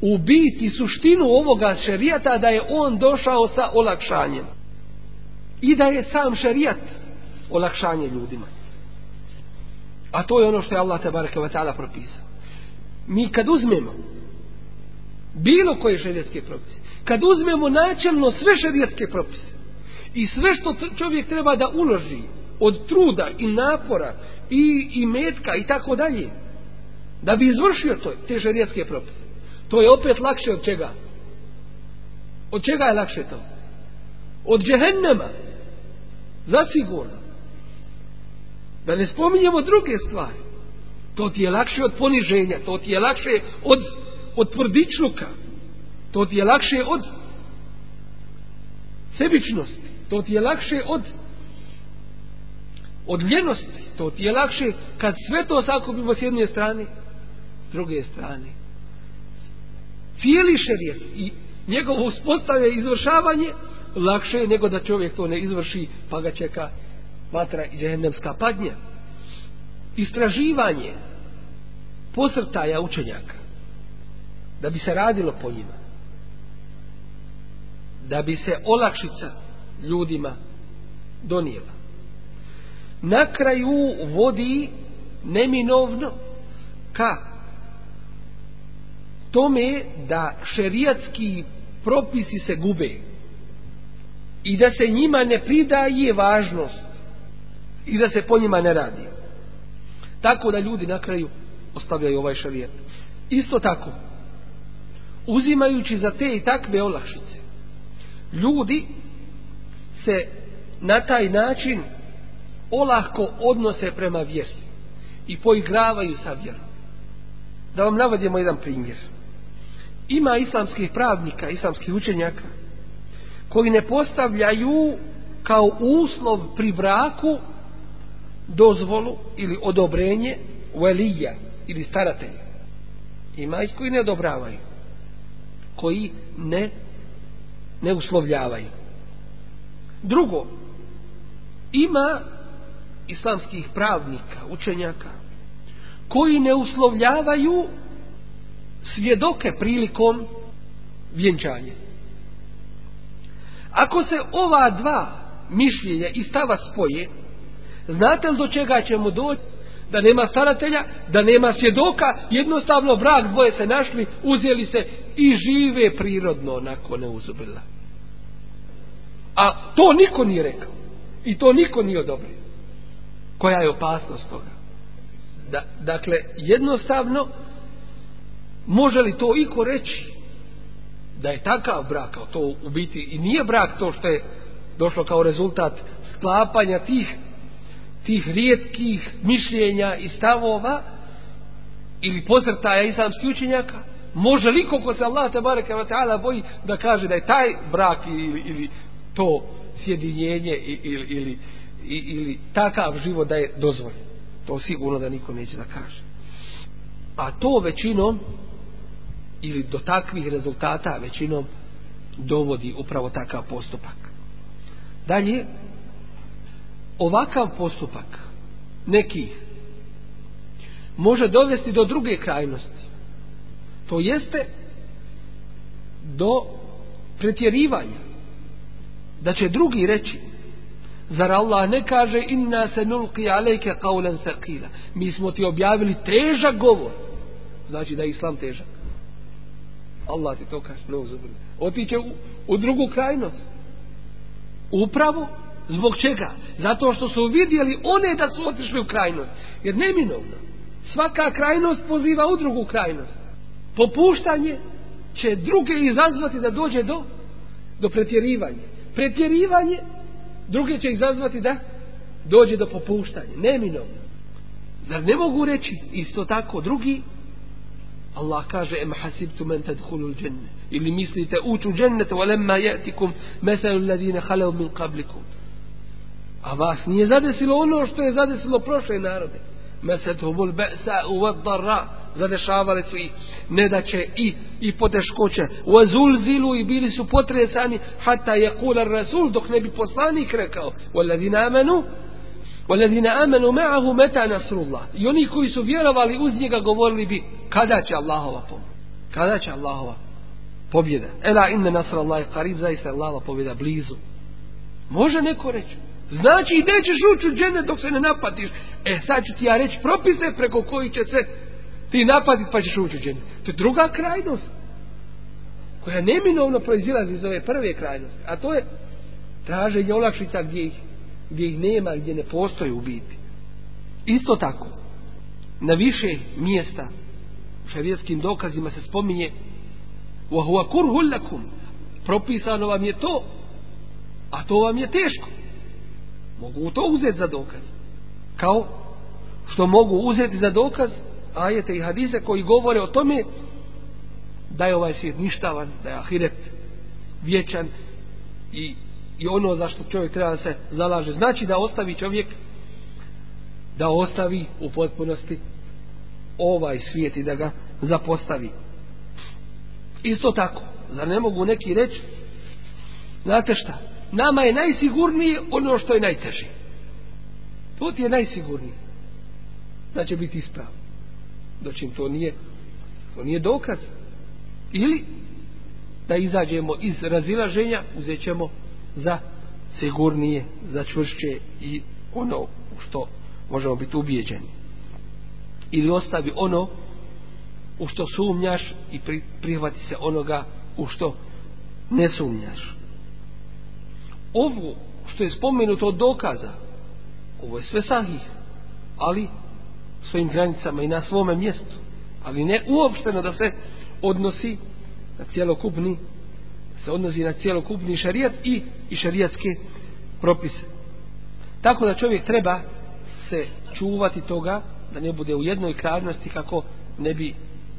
u biti suštinu ovoga šerijata da je on došao sa olakšanjem. I da je sam šerijat olakšanje ljudima. A to je ono što je Allah te baraka ta'ala propisao. Mi kad uzmemo bilo koje šerijetske propise, kad uzmemo načelno sve šerijetske propise i sve što čovjek treba da uloži od truda i napora i, i metka i tako dalje da bi izvršio to, te šerijetske propise. To je opet lakše od čega? Od čega je lakše to? Od džehennema zasigurno. Da ne spominjemo druge stvari. To ti je lakše od poniženja to ti je lakše od od tvrdičluka. To ti je lakše od sebičnosti to ti je lakše od od ljenosti to ti je lakše kad sve to sakupimo s jedne strane s druge strane cijeli šerijet i njegovo uspostave i izvršavanje lakše je nego da čovjek to ne izvrši pa ga čeka vatra i džehennemska padnja. Istraživanje posrtaja učenjaka da bi se radilo po njima da bi se olakšica ljudima donijela. Na kraju vodi neminovno ka tome da šerijatski propisi se gube i da se njima ne pridaje važnost i da se po njima ne radi. Tako da ljudi na kraju ostavljaju ovaj šarijat. Isto tako, uzimajući za te i takve olakšice, ljudi se na taj način olahko odnose prema vjeri i poigravaju sa vjerom. Da vam navodimo jedan primjer. Ima islamskih pravnika, islamskih učenjaka, koji ne postavljaju kao uslov pri braku dozvolu ili odobrenje velija ili staratelja. Ima ih koji ne odobravaju. Koji ne ne uslovljavaju. Drugo, ima islamskih pravnika, učenjaka, koji ne uslovljavaju svjedoke prilikom vjenčanja. Ako se ova dva mišljenja i stava spoje, znate li do čega ćemo doći? Da nema staratelja, da nema svjedoka, jednostavno brak dvoje se našli, uzeli se i žive prirodno onako neuzubila. A to niko nije rekao. I to niko nije odobrio. Koja je opasnost toga? Da, dakle, jednostavno, može li to iko reći da je takav brak, kao to u biti i nije brak to što je došlo kao rezultat sklapanja tih tih rijetkih mišljenja i stavova ili posrtaja islamskih učenjaka može li ko se Allah te bareke ve taala boji da kaže da je taj brak ili, ili to sjedinjenje ili, ili, ili takav život da je dozvoljen. To sigurno da niko neće da kaže. A to većinom ili do takvih rezultata većinom dovodi upravo takav postupak. Dalje ovakav postupak nekih može dovesti do druge krajnosti. To jeste do pretjerivanja. Da će drugi reći zar Allah ne kaže inna se nulki alejke qawlan saqila mi smo ti objavili težak govor. Znači da je islam težak. Allah ti to kaže no, otiće u, u drugu krajnost. Upravo? Zbog čega? Zato što su vidjeli one da su otišli u krajnost. Jer neminovno. Svaka krajnost poziva u drugu krajnost. Popuštanje će druge izazvati da dođe do do pretjerivanja. Pretjerivanje druge će izazvati da dođe do popuštanja neminovno. Zar ne mogu reći isto tako drugi? Allah kaže em hasibtu men tadkhulu al-janna ili mislite ući u džennet walamma yatikum mathalu alladhina khalu min qablikum. A vas nije zadesilo ono što je zadesilo prošle narode mesethumul ba'sa wa dharra zadešavali su ih nedaće i, i poteškoće. Wa zulzilu i bili su potresani hatta yaqula rasul dok ne bi poslanik rekao walladina amanu walladina amanu ma'ahu mata nasrullah. I oni koji su vjerovali uz njega govorili bi kada će Allahova pomoć kada će Allahova pobjeda? Ela inna nasrallahi qarib zaista Allahova pobjeda blizu. Može neko reći Znači nećeš ući u džene dok se ne napatiš. E sad ću ti ja reći propise preko koji će se ti napatit pa ćeš ući u džene. To je druga krajnost. Koja neminovno proizilazi iz ove prve krajnosti. A to je traženje olakšica gdje ih, gdje ih nema, gdje ne postoje u biti. Isto tako, na više mjesta u šarijetskim dokazima se spominje وَهُوَ كُرْهُ لَكُمْ Propisano vam je to, a to vam je teško mogu to uzeti za dokaz. Kao što mogu uzeti za dokaz ajete i hadise koji govore o tome da je ovaj svijet ništavan da je ahiret vječan i, i ono za što čovjek treba da se zalaže. Znači da ostavi čovjek da ostavi u potpunosti ovaj svijet i da ga zapostavi. Isto tako zar ne mogu neki reći znate šta nama je najsigurnije ono što je najteže. To ti je najsigurniji. Da će biti ispravno. Dočim to nije, to nije dokaz. Ili da izađemo iz razilaženja, uzet ćemo za sigurnije, za čvršće i ono što možemo biti ubijeđeni. Ili ostavi ono u što sumnjaš i prihvati se onoga u što ne sumnjaš. Ovo što je spomenuto od dokaza, ovo je sve sahih, ali svojim granicama i na svome mjestu, ali ne uopšteno da se odnosi na cijelokupni se odnosi na cijelokupni šarijat i, i šarijatske propise. Tako da čovjek treba se čuvati toga da ne bude u jednoj krajnosti kako ne bi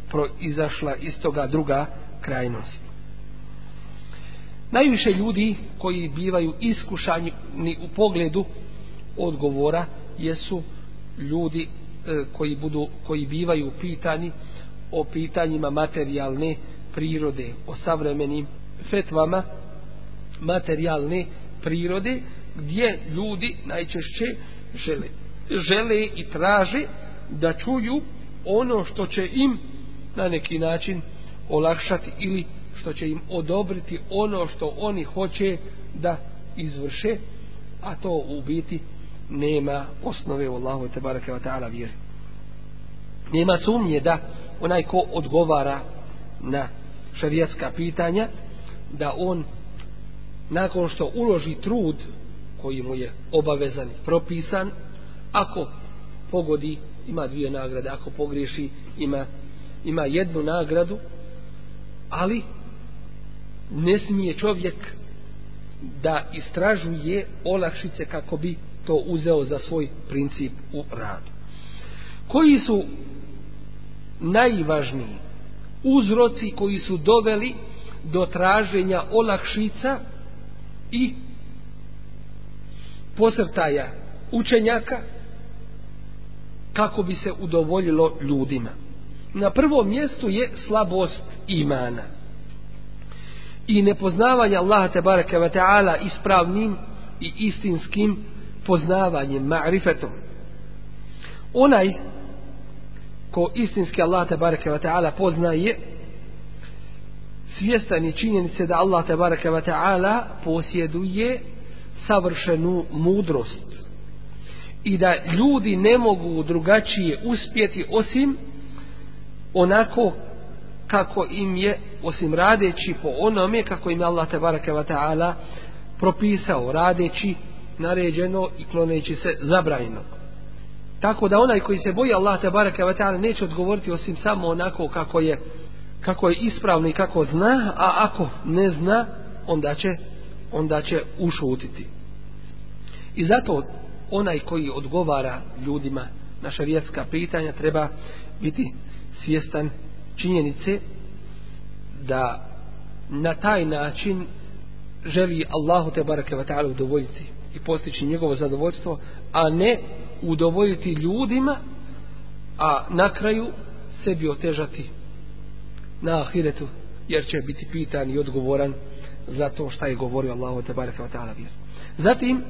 proizašla iz toga druga krajnost. Najviše ljudi koji bivaju iskušani u pogledu odgovora jesu ljudi e, koji budu koji bivaju pitani o pitanjima materijalne prirode, o savremenim fetvama materijalne prirode gdje ljudi najčešće žele žele i traže da čuju ono što će im na neki način olakšati ili što će im odobriti ono što oni hoće da izvrše a to u biti nema osnove u Allahu te bareke taala vjeri. Nema sumnje da onaj ko odgovara na šerijatska pitanja da on nakon što uloži trud koji mu je obavezan i propisan ako pogodi ima dvije nagrade ako pogriješi ima ima jednu nagradu ali ne smije čovjek da istražuje olakšice kako bi to uzeo za svoj princip u radu koji su najvažniji uzroci koji su doveli do traženja olakšica i posrtaja učenjaka kako bi se udovoljilo ljudima. Na prvom mjestu je slabost imana i nepoznavanje Allaha te bareke ve taala ispravnim i istinskim poznavanjem ma'rifetom. Onaj ko istinski Allah te bareke ve taala poznaje svjestan je činjenice da Allah te bareke ve taala posjeduje savršenu mudrost i da ljudi ne mogu drugačije uspjeti osim onako kako im je osim radeći po onome kako im je Allah te bareke ve taala propisao radeći naređeno i kloneći se zabranjeno tako da onaj koji se boji Allah ve taala neće odgovoriti osim samo onako kako je kako je ispravno i kako zna, a ako ne zna, onda će, onda će ušutiti. I zato onaj koji odgovara ljudima na šarijetska pitanja treba biti svjestan činjenice da na taj način želi Allahu te barake ta'ala udovoljiti i postići njegovo zadovoljstvo, a ne udovoljiti ljudima, a na kraju sebi otežati na ahiretu jer će biti pitan i odgovoran za to šta je govorio Allahu te bareke taala. Zatim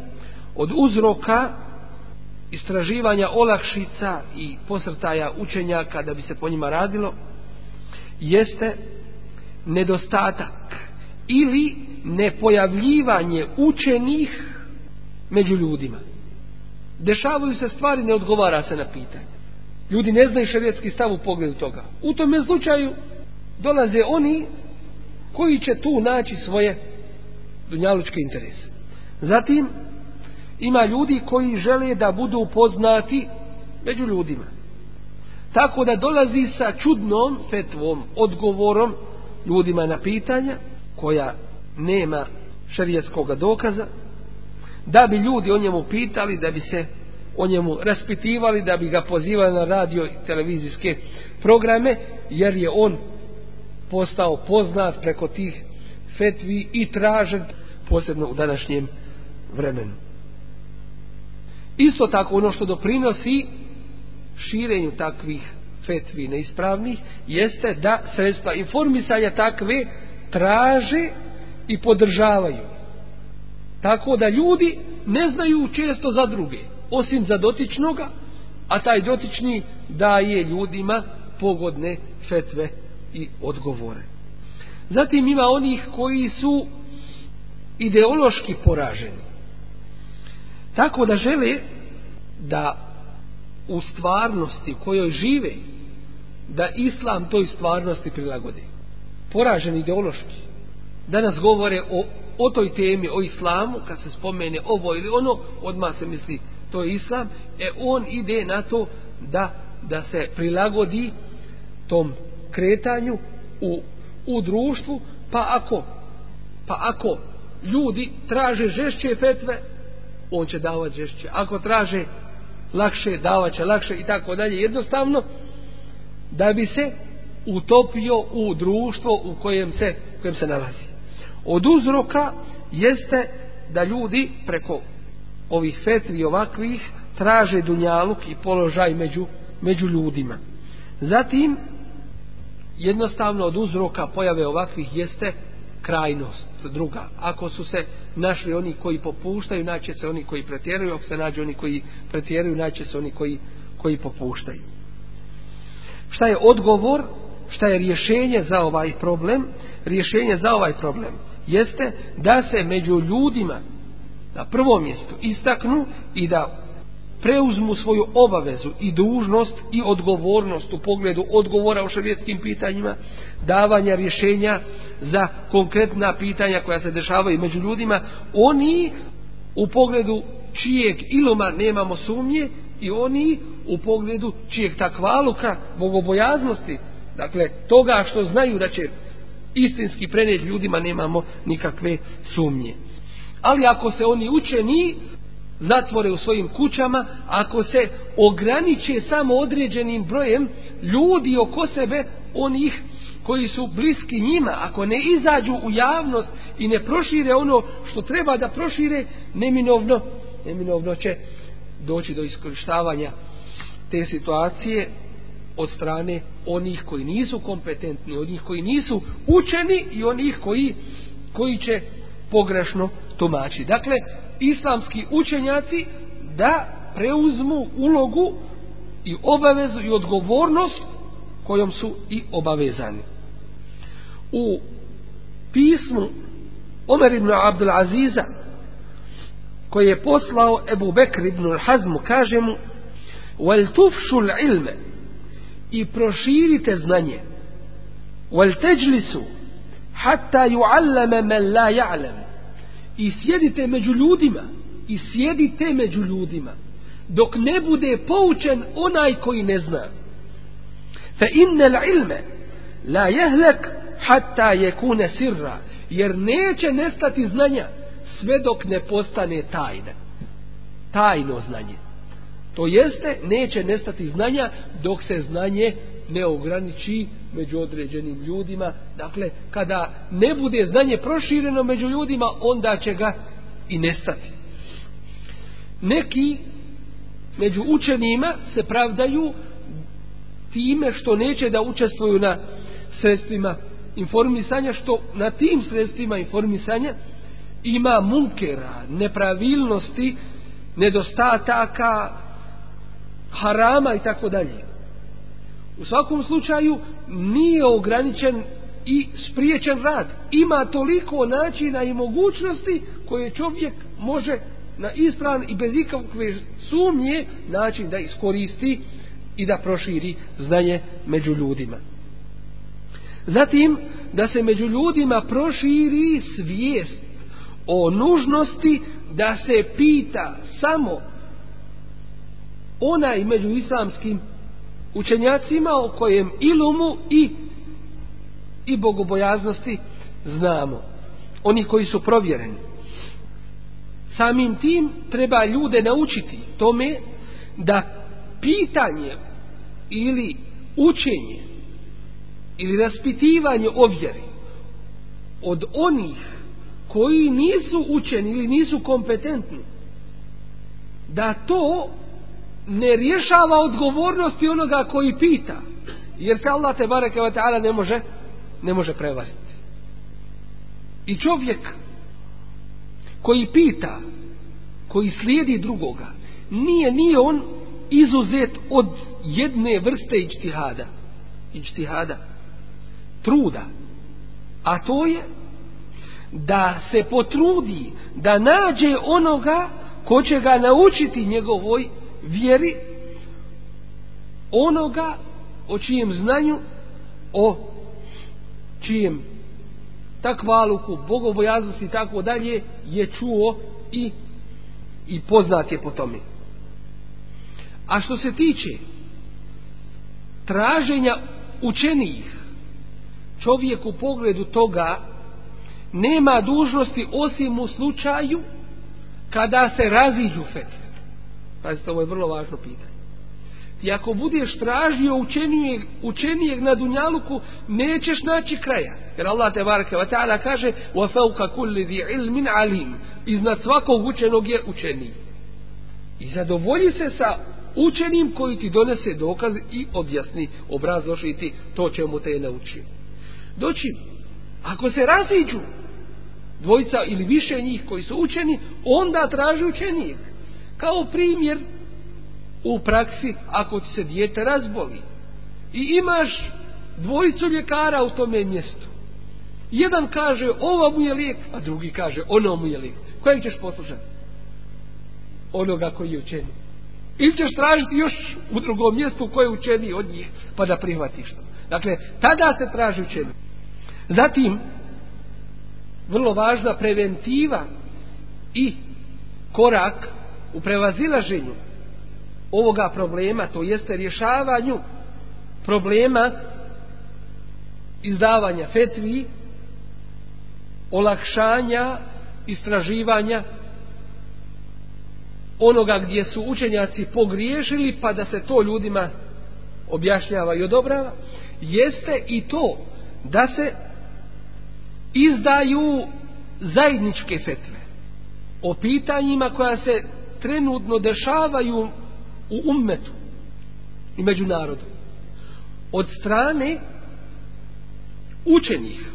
od uzroka istraživanja olakšica i posrtaja učenja kada bi se po njima radilo jeste nedostatak ili nepojavljivanje učenih među ljudima. Dešavaju se stvari, ne odgovara se na pitanje. Ljudi ne znaju šarijetski stav u pogledu toga. U tome slučaju dolaze oni koji će tu naći svoje dunjalučke interese. Zatim ima ljudi koji žele da budu poznati među ljudima. Tako da dolazi sa čudnom fetvom, odgovorom ljudima na pitanja koja nema šarijetskog dokaza, da bi ljudi o njemu pitali, da bi se o njemu raspitivali, da bi ga pozivali na radio i televizijske programe, jer je on postao poznat preko tih fetvi i tražen posebno u današnjem vremenu. Isto tako ono što doprinosi širenju takvih fetvi neispravnih jeste da sredstva informisanja takve traže i podržavaju. Tako da ljudi ne znaju često za druge. osim za dotičnoga, a taj dotični daje ljudima pogodne fetve i odgovore. Zatim ima onih koji su ideološki poraženi. Tako da žele da u stvarnosti kojoj žive, da islam toj stvarnosti prilagodi. Poraženi ideološki. Danas govore o, o toj temi, o islamu, kad se spomene ovo ili ono, odmah se misli to je islam, e on ide na to da, da se prilagodi tom kretanju u, u društvu, pa ako, pa ako ljudi traže žešće fetve, on će davati žešće. Ako traže lakše, davat će lakše i tako dalje. Jednostavno, da bi se utopio u društvo u kojem se, u kojem se nalazi. Od uzroka jeste da ljudi preko ovih fetvi ovakvih traže dunjaluk i položaj među, među ljudima. Zatim, jednostavno od uzroka pojave ovakvih jeste krajnost druga. Ako su se našli oni koji popuštaju, naće se oni koji pretjeruju, ako se nađe oni koji pretjeruju, naće se oni koji, koji popuštaju. Šta je odgovor, šta je rješenje za ovaj problem? Rješenje za ovaj problem jeste da se među ljudima na prvom mjestu istaknu i da preuzmu svoju obavezu i dužnost i odgovornost u pogledu odgovora o šarijetskim pitanjima, davanja rješenja za konkretna pitanja koja se dešavaju među ljudima, oni u pogledu čijeg iloma nemamo sumnje i oni u pogledu čijeg takvaluka, bogobojaznosti, dakle toga što znaju da će istinski prenijeti ljudima nemamo nikakve sumnje. Ali ako se oni učeni, zatvore u svojim kućama, ako se ograniče samo određenim brojem ljudi oko sebe, onih koji su bliski njima, ako ne izađu u javnost i ne prošire ono što treba da prošire, neminovno, neminovno će doći do iskorištavanja te situacije od strane onih koji nisu kompetentni, onih koji nisu učeni i onih koji, koji će pogrešno tumači. Dakle, islamski učenjaci da preuzmu ulogu i obavezu i odgovornost kojom su i obavezani. U pismu Omer ibn Abdul Aziza koji je poslao Ebu Bekr ibn Hazmu kaže mu wal tufšu ilme i proširite znanje wal teđlisu hatta ju'allama man la ja'lam i sjedite među ljudima. I sjedite među ljudima. Dok ne bude poučen onaj koji ne zna. Fa innal ilme la jehlek hatta jekune sirra. Jer neće nestati znanja sve dok ne postane tajna. Tajno znanje to jeste neće nestati znanja dok se znanje ne ograniči među određenim ljudima. Dakle, kada ne bude znanje prošireno među ljudima, onda će ga i nestati. Neki među učenima se pravdaju time što neće da učestvuju na sredstvima informisanja, što na tim sredstvima informisanja ima munkera, nepravilnosti, nedostataka, harama i tako dalje. U svakom slučaju nije ograničen i spriječen rad. Ima toliko načina i mogućnosti koje čovjek može na ispravan i bez ikakve sumnje način da iskoristi i da proširi znanje među ljudima. Zatim da se među ljudima proširi svijest o nužnosti da se pita samo onaj među islamskim učenjacima o kojem ilumu i i bogobojaznosti znamo. Oni koji su provjereni. Samim tim treba ljude naučiti tome da pitanje ili učenje ili raspitivanje o vjeri od onih koji nisu učeni ili nisu kompetentni da to ne rješava odgovornosti onoga koji pita. Jer se Allah te bareke wa ta'ala ne može, ne može prevariti. I čovjek koji pita, koji slijedi drugoga, nije, nije on izuzet od jedne vrste ičtihada. Ičtihada. Truda. A to je da se potrudi da nađe onoga ko će ga naučiti njegovoj vjeri onoga o čijem znanju o čijem takvaluku, bogobojaznosti i tako dalje je čuo i i poznat je po tome. A što se tiče traženja učenijih, čovjek u pogledu toga nema dužnosti osim u slučaju kada se raziđu fetve. Pazite, ovo je vrlo važno pitanje. Ti ako budeš tražio učenijeg, učenijeg na Dunjaluku, nećeš naći kraja. Jer Allah te barake wa ta'ala kaže وَفَوْكَ كُلِّ ذِي عِلْمٍ عَلِيمٍ Iznad svakog učenog je učeniji. I zadovolji se sa učenim koji ti donese dokaz i objasni, obrazloži ti to čemu te je naučio. Doći, ako se raziđu dvojica ili više njih koji su učeni, onda traži učenijeg. Kao primjer u praksi ako ti se dijete razboli i imaš dvojicu ljekara u tome mjestu. Jedan kaže ova mu je lijek, a drugi kaže ono mu je lijek. Kojeg ćeš poslušati? Onoga koji je učeni. Ili ćeš tražiti još u drugom mjestu koje je učeni od njih, pa da prihvatiš to. Dakle, tada se traži učeni. Zatim, vrlo važna preventiva i korak u prevazilaženju ovoga problema, to jeste rješavanju problema izdavanja fetvi, olakšanja, istraživanja onoga gdje su učenjaci pogriješili pa da se to ljudima objašnjava i odobrava, jeste i to da se izdaju zajedničke fetve. O pitanjima koja se trenutno dešavaju u ummetu i među narodom od strane učenih.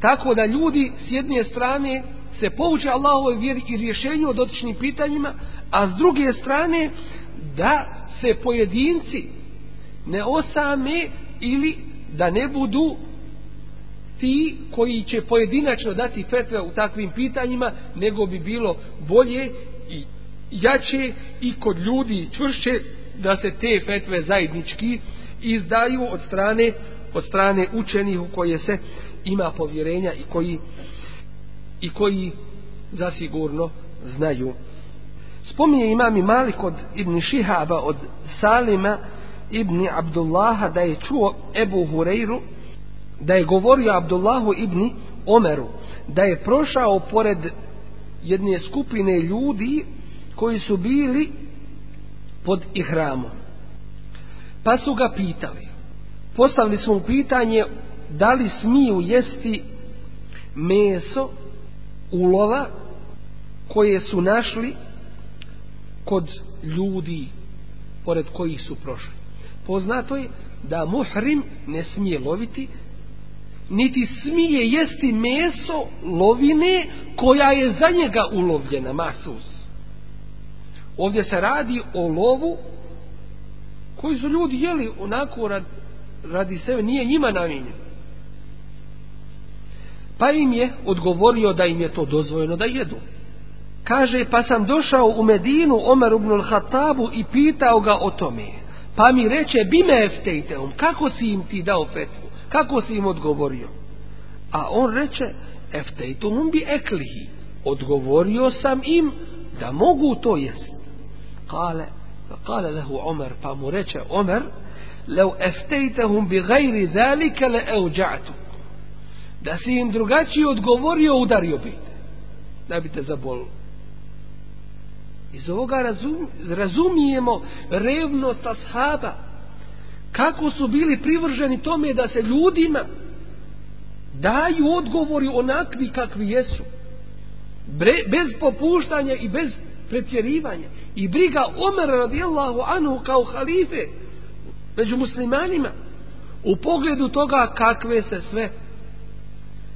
Tako da ljudi s jedne strane se pouče Allahovoj vjeri i rješenju o dotičnim pitanjima a s druge strane da se pojedinci ne osame ili da ne budu ti koji će pojedinačno dati fetve u takvim pitanjima nego bi bilo bolje i jače i kod ljudi čvršće da se te fetve zajednički izdaju od strane od strane učenih u koje se ima povjerenja i koji i koji zasigurno znaju. Spominje imam i Malik od Ibn Šihaba od Salima Ibn Abdullaha da je čuo Ebu Hureyru da je govorio Abdullahu Ibn Omeru da je prošao pored jedne skupine ljudi koji su bili pod ihramom. Pa su ga pitali. Postavili su mu pitanje da li smiju jesti meso ulova koje su našli kod ljudi pored kojih su prošli. Poznato je da muhrim ne smije loviti niti smije jesti meso lovine koja je za njega ulovljena masus. Ovdje se radi o lovu koji su ljudi jeli onako rad, radi sebe, nije njima namijenjen. Pa im je odgovorio da im je to dozvojeno da jedu. Kaže, pa sam došao u Medinu Omer ibn al-Hatabu i pitao ga o tome. Pa mi reče, bime eftejteum, kako si im ti dao fetvu? Kako si im odgovorio? A on reče, eftejtumum bi eklihi. Odgovorio sam im da mogu to jest. Lehu Omer, pa mu reče Omer, lev eftejtehum bi gajri zalike le euđa'tu. Da si im drugačije odgovorio, udario bi te. Da bi te zabolilo. Iz ovoga razum, razumijemo revnost ashaba. Kako su bili privrženi tome da se ljudima daju odgovori onakvi kakvi jesu. Bez popuštanja i bez pretjerivanja. I briga Omer radijallahu anhu kao halife među muslimanima u pogledu toga kakve se sve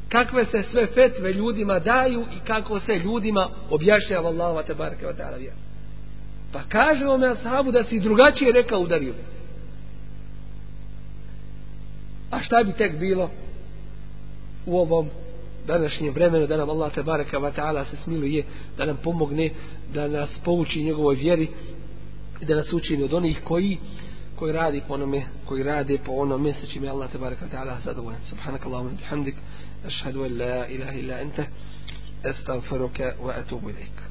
kakve se sve fetve ljudima daju i kako se ljudima objašnjava Allahova te barke od. Pa kaže ome ashabu da si drugačije rekao udario. A šta bi tek bilo u ovom današnjem vremenu da nam Allah te bareka wa ta'ala se smiluje da nam pomogne da nas pouči njegovoj vjeri i da nas učini od onih koji koji radi po onome koji rade po onome sa čime Allah te bareka wa ta'ala zadovoljan. Subhanakallahumma bihamdik ashhadu an la ilaha illa anta astaghfiruka wa atubu ilaik